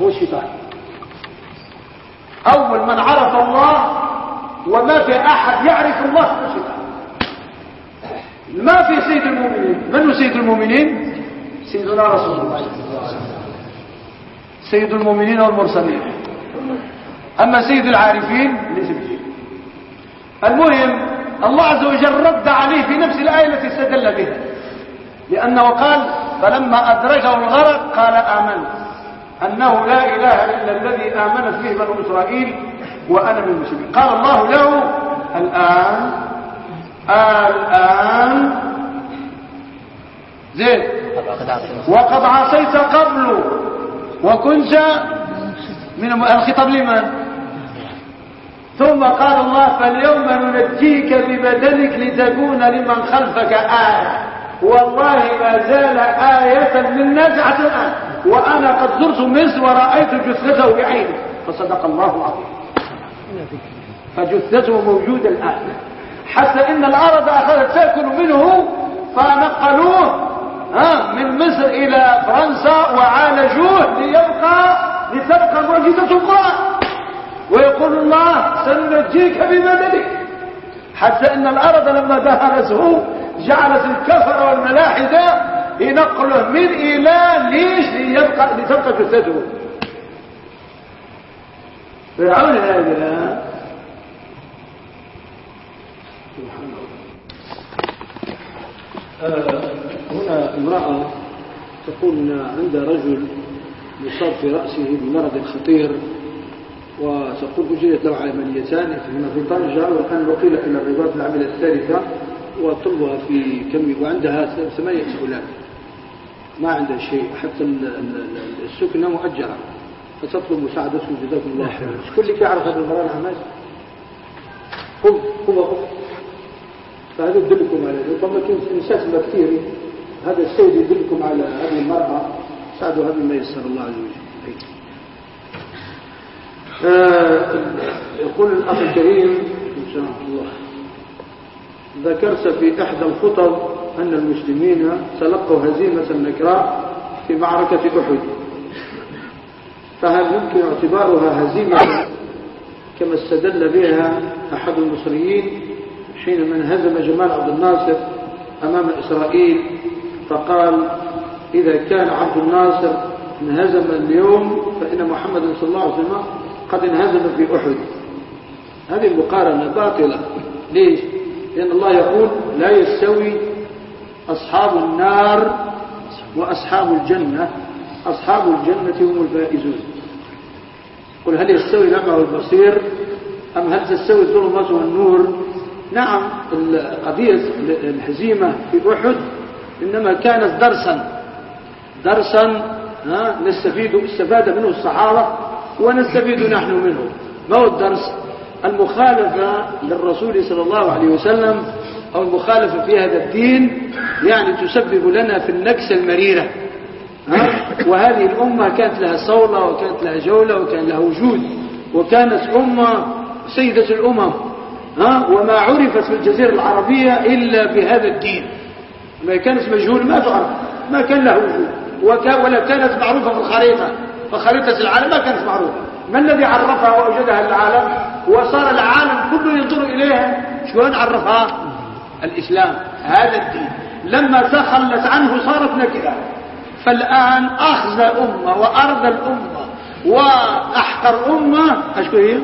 هو الشيطان. أول من عرف الله وما في أحد يعرف الله سبحانه ما في سيد المؤمنين؟ من هو سيد المؤمنين؟ سيدنا رسول الله. سيد المؤمنين والمرسلين. أما سيد العارفين ليس المهم الله عز وجل رد عليه في نفس الآية التي استدل بها. لأنه قال فلما أدركه الغرق قال آمنت. أنه لا إله إلا الذي آمنت به بنو إسرائيل وأنا من المسلمين قال الله له الآن الآن. زين. وقد عصيت قبل. وكنت من الخطاب لمن؟ ثم قال الله فاليوم ننجيك ببدنك لتكون لمن خلفك آية. والله ما زال آية من نزعة الآن. وأنا قد زرت مصر ورأيت جثته بعيني. فصدق الله العظيم. فجثته موجودة الآن. حتى إن الأرض أخذت تأكل منه فنقلوه من مصر إلى فرنسا وعالجوه ليبقى لتبقى معجزة القرآن ويقول الله سننجيك ببدنك حتى إن الأرض لما دهرته جعلت الكفر والملاحدة ينقله من إلى ليش؟ ليبقى لتبقى جثته. فرعون هذا آه، هنا امرأة تقول أن عند رجل يصاب في رأسه بمرض خطير وتقول أجريت له عمليتان في طنجة وكان وقيل إلى الرباط العملية الثالثة وطلبها في كم وعندها ثمانية أولاد ما عندها شيء حتى السكنة مؤجرة. فتطلب مساعدتهم جزاكم الله خيرا. شكون اللي كيعرف هذا المرأة العماس قم قم قم. فهذا يدلكم على ربما نساء كثير هذا السيد يدلكم على هذه المرأة. ساعدوا هذا ما يسر الله عز وجل. آه يقول الأخ الكريم الله ذكرت في إحدى الخطب أن المسلمين تلقوا هزيمة نكراء في معركة أحد. فهل يمكن اعتبارها هزيمة كما استدل بها أحد المصريين؟ حينما انهزم جمال عبد الناصر أمام إسرائيل فقال إذا كان عبد الناصر انهزم اليوم فإن محمد صلى الله عليه وسلم قد انهزم في أحد. هذه المقارنة باطلة. ليش؟ لأن الله يقول لا يستوي أصحاب النار وأصحاب الجنة أصحاب الجنة هم الفائزون. قل هل يستوي الأعمى والبصير أم هل تستوي الظلمات والنور نعم. قضية الهزيمة في أحد إنما كانت درسا. درسا نستفيد استفاد منه الصحابة ونستفيد نحن منه. ما هو الدرس؟ المخالفة للرسول صلى الله عليه وسلم أو المخالفة في هذا الدين يعني تسبب لنا في النكسة المريرة. وهذه الأمة كانت لها صولة وكانت لها جولة وكان لها وجود. وكانت أمة سيدة الأمم. ها؟ وما عرفت في الجزيرة العربية إلا بهذا الدين. ما كانت مجهول ما تعرف. ما كان له وجود. ولا كانت معروفة في الخريطة. فخريطة العالم ما كانت معروفة. ما الذي عرفها وأوجدها العالم؟ وصار العالم كله ينظر إليها. شلون عرفها؟ الإسلام. هذا الدين. لما تخلت عنه صارت نكرة فالآن أخذ أمة وأرض الأمة وأحقر أمة أشكو هي؟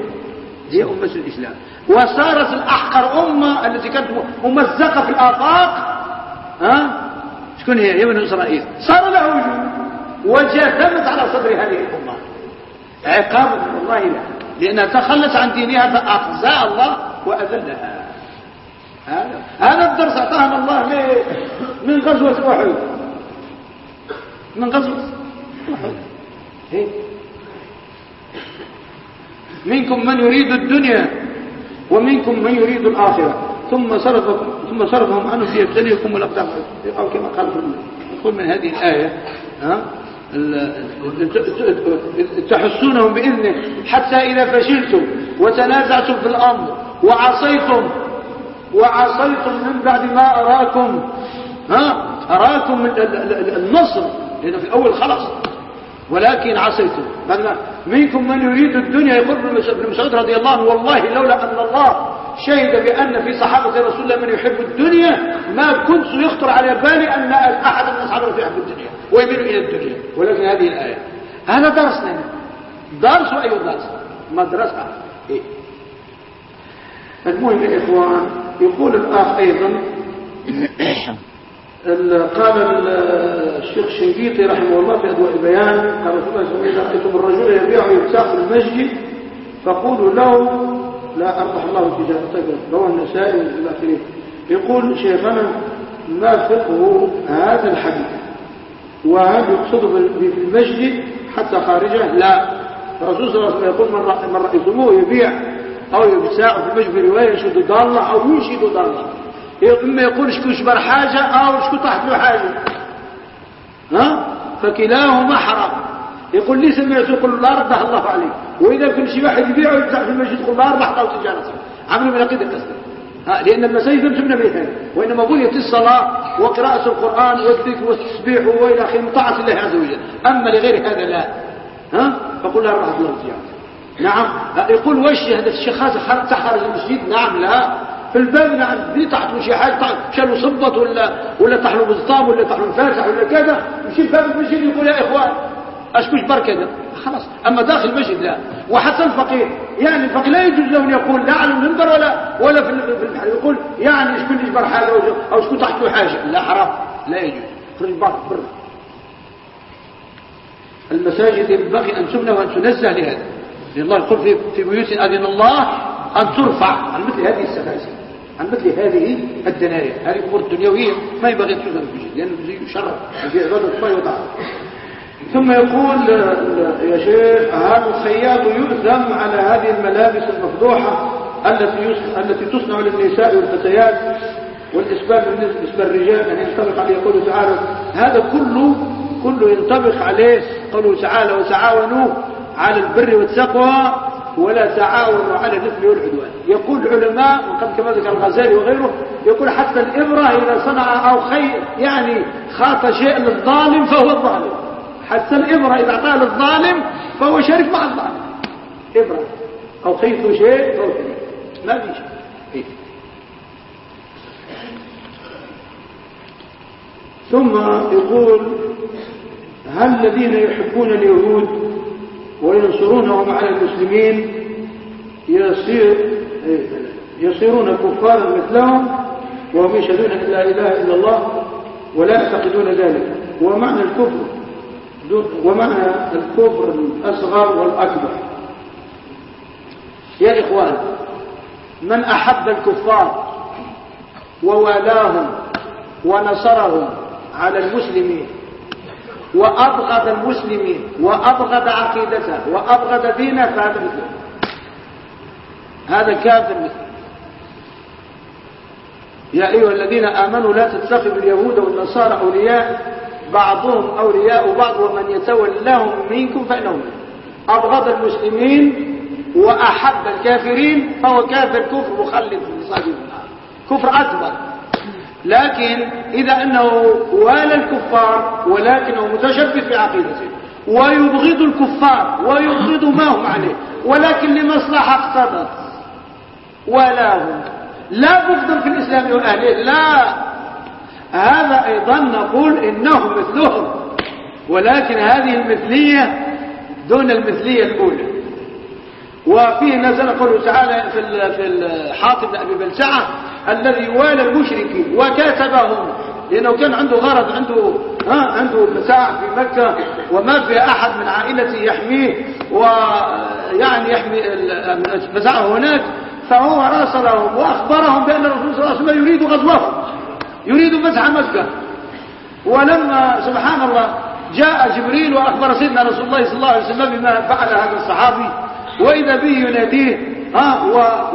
هي أمة الإسلام. وصارت الأحقر أمة التي كانت ممزقة في الآفاق ها؟ شكون هي؟ هي بني إسرائيل. صار له وجود وجثمت على صدر هذه الأمة. عقابا من الله له لأنها تخلت عن دينها فأخزى الله وأذلها. هذا هذا الدرس أعطانا الله من غزوة أحد. من غزوة أحد؟ منكم من يريد الدنيا. ومنكم من يريد الآخرة. ثم صرف ثم صرفهم عنه في يبتليكم الأقدام. أو كما قال يقول من هذه الآية ها؟ تحسونهم بإذنه حتى إذا فشلتم وتنازعتم في الأمر وعصيتم وعصيتم من بعد ما أراكم. ها؟ أراكم النصر. لأنه في الأول خلص ولكن عصيتم منكم من يريد الدنيا يقول ابن مسعود رضي الله عنه والله لولا أن الله شهد بأن في صحابة رسول الله من يحب الدنيا ما كنت يخطر على بالي أن أحد من أصحاب يحب الدنيا ويميل إلى الدنيا. ولكن هذه الآية. هذا درسنا درس أي درس مدرسة. إيه؟ المهم يا إخوان يقول الآخ أيضا قال الشيخ الشنقيطي رحمه الله في أدواء البيان قال رسول الله صلى الله عليه وسلم إذا الرجل يبيع ويبتاع في المسجد فقولوا له لا أربح الله تجارتك رواه النسائي إلى آخره يقول شيخنا ما فقه هذا الحديث؟ وهل يقصد في المسجد حتى خارجه؟ لا. الرسول صلى الله عليه وسلم يقول من رأيتموه يبيع أو يبتاع في المسجد برواية يشد ضالة أو ينشد ضالة. إما يقول شكو شبر حاجة أو شكو تحت له حاجة. ها؟ فكلاهما حرام. يقول لي سمعت يقول لا رده الله عليك وإذا كل شيء واحد يبيع ويبتاع في المسجد يقول لا ربح أو تجارته عملوا من عقيدة قصده لأن المساجد لم تبنى بها وإنما بنيت الصلاة وقراءة القرآن والذكر والتسبيح وإلى آخره من طاعة الله عز وجل. أما لغير هذا لا. ها؟ فقل لا ربح الله تجارته نعم. يقول وش هذا الشيخ هذا تخرج المسجد؟ نعم لا. في الباب نعم دي تحت شي حاجة شالوا صبط ولا ولا تحلوا بسطام ولا تحلوا فاتح ولا كذا. يمشي الباب المسجد يقول يا إخوان اشكوش بر كذا خلاص. أما داخل المسجد لا. وحتى الفقير يعني الفقير لا يجوز له ان يقول لا على المنبر ولا ولا في البحر. يقول يعني شكون يجبر حاجة أو شكون تحته حاجة؟ لا حرام. لا يجوز. خرج بر بر المساجد ينبغي أن تبنى وأن تنزه لهذا. الله يقول في في بيوت أذن الله أن ترفع. عن مثل هذه السفاسف. عن مثل هذه الدنايا هذه الأمور الدنيوية ما ينبغي أن تشغل في لأنه زي شرع في عبادة الله وتعالى ثم يقول يا شيخ هذا الخياط يؤذم على هذه الملابس المفضوحة التي التي تصنع للنساء والفتيات؟ والإسباب بالنسبة للرجال أن ينطبق عليه قوله تعالى هذا كله كله ينطبق عليه قوله تعالى وتعاونوا على البر والتقوى ولا تعاونوا على الإثم والعدوان. يقول العلماء وقد كما ذكر الغزالي وغيره يقول حتى الإبرة إذا صنع أو خير يعني خاط شيء للظالم فهو الظالم. حتى الإبرة إذا أعطاها للظالم فهو شريك مع الظالم. إبرة. أو خيط شيء فهو ما في شيء. إيه. ثم يقول هل الذين يحبون اليهود وينصرونهم على المسلمين يصير يصيرون كفارا مثلهم وهم يشهدون أن لا إله إلا الله ولا يعتقدون ذلك. ومعنى الكفر ومعنى الكفر الأصغر والأكبر. يا إخوان من أحب الكفار ووالاهم ونصرهم على المسلمين وأبغض المسلمين وأبغض عقيدته وأبغض دينه فهذا مثله هذا كافر مثله يا أيها الذين آمنوا لا تتخذوا اليهود والنصارى أولياء بعضهم أولياء بعض ومن يتولهم منكم فإنهم أبغض المسلمين وأحب الكافرين فهو كافر كفر مخلد في النار كفر أكبر. لكن إذا أنه والى الكفار ولكنه متشبث بعقيدته ويبغض الكفار ويبغض ما هم عليه ولكن لمصلحة اقتضت. ولا هم. لا بغضا في الإسلام وأهله لا. هذا أيضا نقول إنهم مثلهم ولكن هذه المثلية دون المثلية الأولى. وفيه نزل قوله تعالى في في الحاطب أبي بلسعة الذي والى المشركين وكاتبهم لأنه كان عنده غرض عنده ها عنده مساع في مكة وما في أحد من عائلته يحميه ويعني يحمي مساعة هناك فهو راسلهم وأخبرهم بأن الرسول صلى الله عليه وسلم يريد غزوهم يريد مسح مكة. ولما سبحان الله جاء جبريل وأخبر سيدنا رسول الله صلى الله عليه وسلم بما فعل هذا الصحابي وإذا به يناديه ها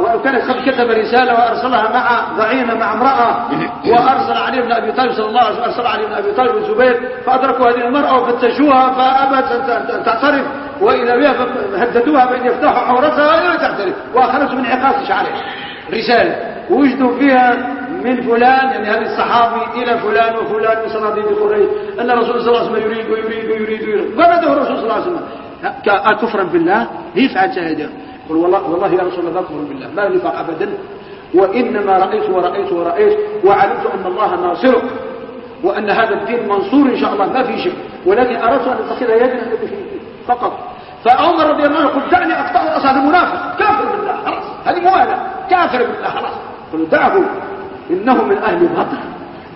وكان قد كتب رسالة وأرسلها مع ضعينة مع امرأة وأرسل علي بن أبي طالب صلى الله عليه وسلم أرسل علي بن أبي طالب والزبير فأدركوا هذه المرأة وفتشوها فأبت أن تعترف وإذا بها هددوها بأن يفتحوا عورتها ولا تعترف وأخرجوا من عقاص شعرها رسالة وجدوا فيها من فلان يعني هذا الصحابي إلى فلان وفلان من صناديد قريش أن الرسول صلى الله عليه وسلم يريد ويريد ويريد ويريد. فبدأه الرسول صلى الله عليه وسلم. كفرا بالله. يفعل شهادة. قل والله, والله يا رسول الله كفر بالله. ما نفع أبدا. وإنما رأيت ورأيت ورأيت وعلمت أن الله ناصرك وأن هذا الدين منصور إن شاء الله. ما في شيء. ولكن أردت أن أتخذ يدنا فقط. فعمر رضي الله عنه قل دعني أقطع أصحاب المنافق. كافر بالله خلاص. هذه موالاة كافر بالله خلاص. قل دعه. إنه من أهل بدر.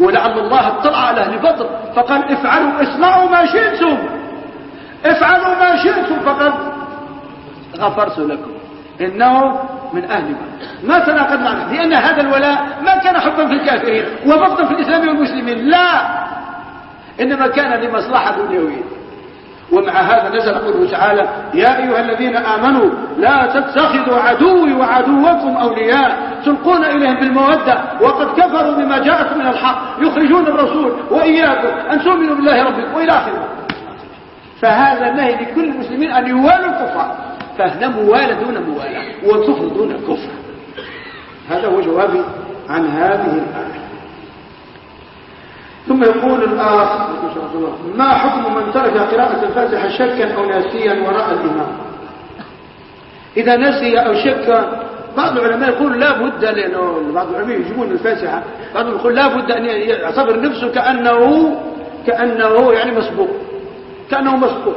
ولعل الله اطلع على أهل بدر. فقال افعلوا اصنعوا ما شئتم. افعلوا ما شئتم فقد غفرت لكم. إنه من أهل ما تناقض معنا لأن هذا الولاء ما كان حبا في الكافرين وبغضا في الإسلام والمسلمين. لا! إنما كان لمصلحة دنيوية. ومع هذا نزل قوله تعالى يا أيها الذين آمنوا لا تتخذوا عدوي وعدوكم أولياء تلقون إليهم بالمودة وقد كفروا بما جاءكم من الحق يخرجون الرسول وإياكم أن تؤمنوا بالله ربكم وإلى آخره. فهذا نهي لكل المسلمين أن يوالوا الكفار. فهنا موالى دون موالى وكفر دون كفر. هذا هو جوابي عن هذه الآية. ثم يقول الآخر ما حكم من ترك قراءة الفاتحة شكا أو ناسيا وراء الإمام؟ إذا نسي أو شك بعض العلماء يقول لا بد لأنه بعض العلماء يجيبون الفاتحة بعضهم يقول لا بد أن يعتبر نفسه كأنه كأنه يعني مسبوق. كأنه مسبوق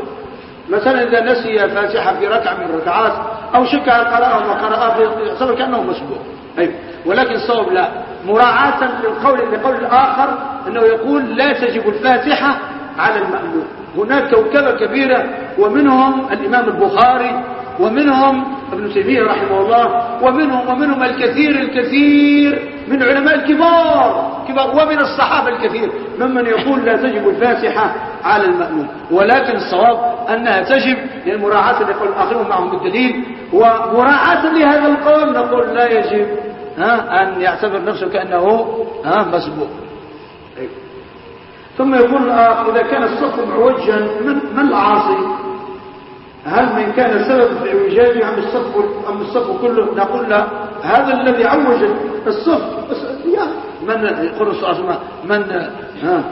مثلا إذا نسي الفاتحة في ركعة من الركعات أو شك القراءة وما قرأ يعتبر كأنه مسبوق أيوه ولكن الصواب لا. مراعاة للقول لقول الآخر أنه يقول لا تجب الفاتحة على المأمون هناك كوكبة كبيرة ومنهم الإمام البخاري ومنهم ابن تيمية رحمه الله ومنهم ومنهم الكثير الكثير من علماء الكبار كبار ومن الصحابة الكثير ممن يقول لا تجب الفاتحة على المأمون ولكن الصواب أنها تجب للمراعاة لقول الآخرون معهم الدليل ومراعاة لهذا القول نقول لا يجب ها أن يعتبر نفسه كأنه ها مسبوق. ثم يقول الآخر إذا كان الصف معوجا من العاصي؟ هل من كان السبب في اعوجاجه أم الصف أم الصف كله؟ نقول لا. هذا الذي عوج الصف. من يقول الرسول من ها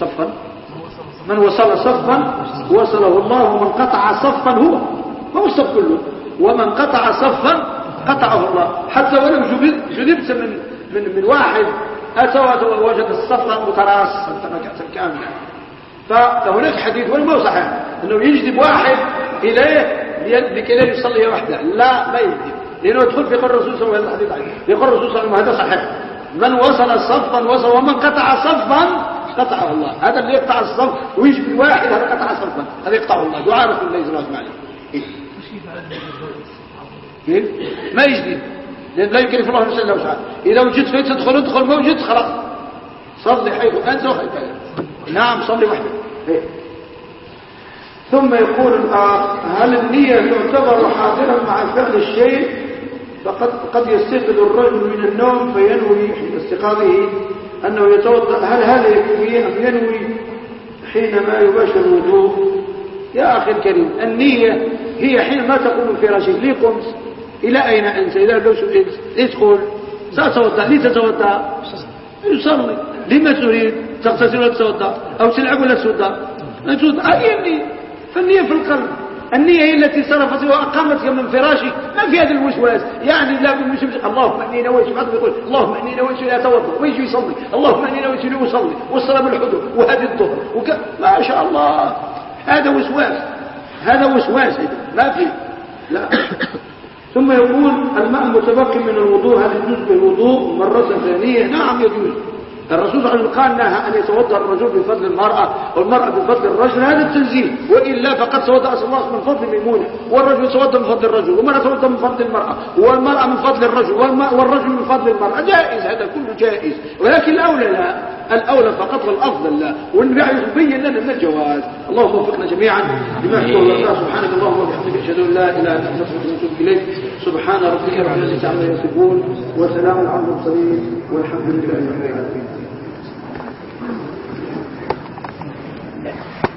صفا؟ من وصل صفا؟ وصله الله. ومن قطع صفا هو. ما هو الصف كله. ومن قطع صفا قطعه الله. حتى ولو جذبت من من من واحد أتى ووجد الصف متراصا كاملا فهناك حديث والمو صحيح إنه يجذب واحد إليه لكي لا يصلي وحده. لا ما يجذب لأنه يدخل في قول الرسول صلى الله عليه وسلم يقول الرسول صلى الله عليه وسلم هذا صحيح. من وصل صفا وصل ومن قطع صفا قطعه الله. هذا اللي يقطع الصف ويجذب واحد هذا قطع صفا. هذا يقطعه الله. دعاء رسول الله صلى الله عليه وسلم. كيف ما يجدي لأن لا يكلف الله نفسا إلا وسعها. إذا وجدت فيه تدخل ادخل ما وجدت خلاص. صلي حيث أنت وحيث نعم صلي وحدك. إيه. ثم يقول الآخر هل النية تعتبر حاضرا مع فعل الشيء؟ فقد قد يستيقظ الرجل من النوم فينوي استيقاظه أنه يتوضأ. هل هذا يكفيه أم ينوي؟ حينما يباشر الوضوء. يا أخي الكريم النية هي حين ما تقوم في راشد ليه قمت؟ إلى أين أنت؟ إذا لو سئلت ادخل سأتوضأ. لتتوضأ يصلي. لما تريد؟ تغتسل ولا تتوضأ أو تلعب ولا تتوضأ؟ أي النية فالنية في القلب. النية هي التي صرفت وأقامتك من فراشك ما في هذا الوسواس. يعني لا مش اللهم إني نويت بعضهم يقول اللهم إني نويت لا اتوضا ويجي يصلي. اللهم إني نويت لا اصلي والصلاة بالحدود وهذه الظهر. وك... ما شاء الله. هذا وسواس. هذا وسواس. ما في. لا. ثم يقول الماء المتبقي من الوضوء. هل يجوز بالوضوء مرة ثانية؟ نعم يجوز. الرسول صلى الله عليه وسلم قال لها أن يتوضأ الرجل بفضل المرأة والمرأة بفضل الرجل هذا التنزيل وإلا فقد توضأ صلى الله عليه وسلم من فضل ميمونة والرجل يتوضأ من فضل الرجل والمرأة تتوضأ من فضل المرأة والمرأة من فضل الرجل والرجل من فضل المرأة. جائز هذا كله جائز. ولكن الأولى لا. الأولى فقط والأفضل لا. والنبي عليه يبين لنا من الجواز. اللهم وفقنا جميعا. لما يحب الله سبحانك اللهم وبحمدك أشهد أن لا إله إلا أنت أستغفرك إليك. سبحان ربك رب العزة عما يصفون وسلام على المرسلين والحمد لله رب العالمين. ね。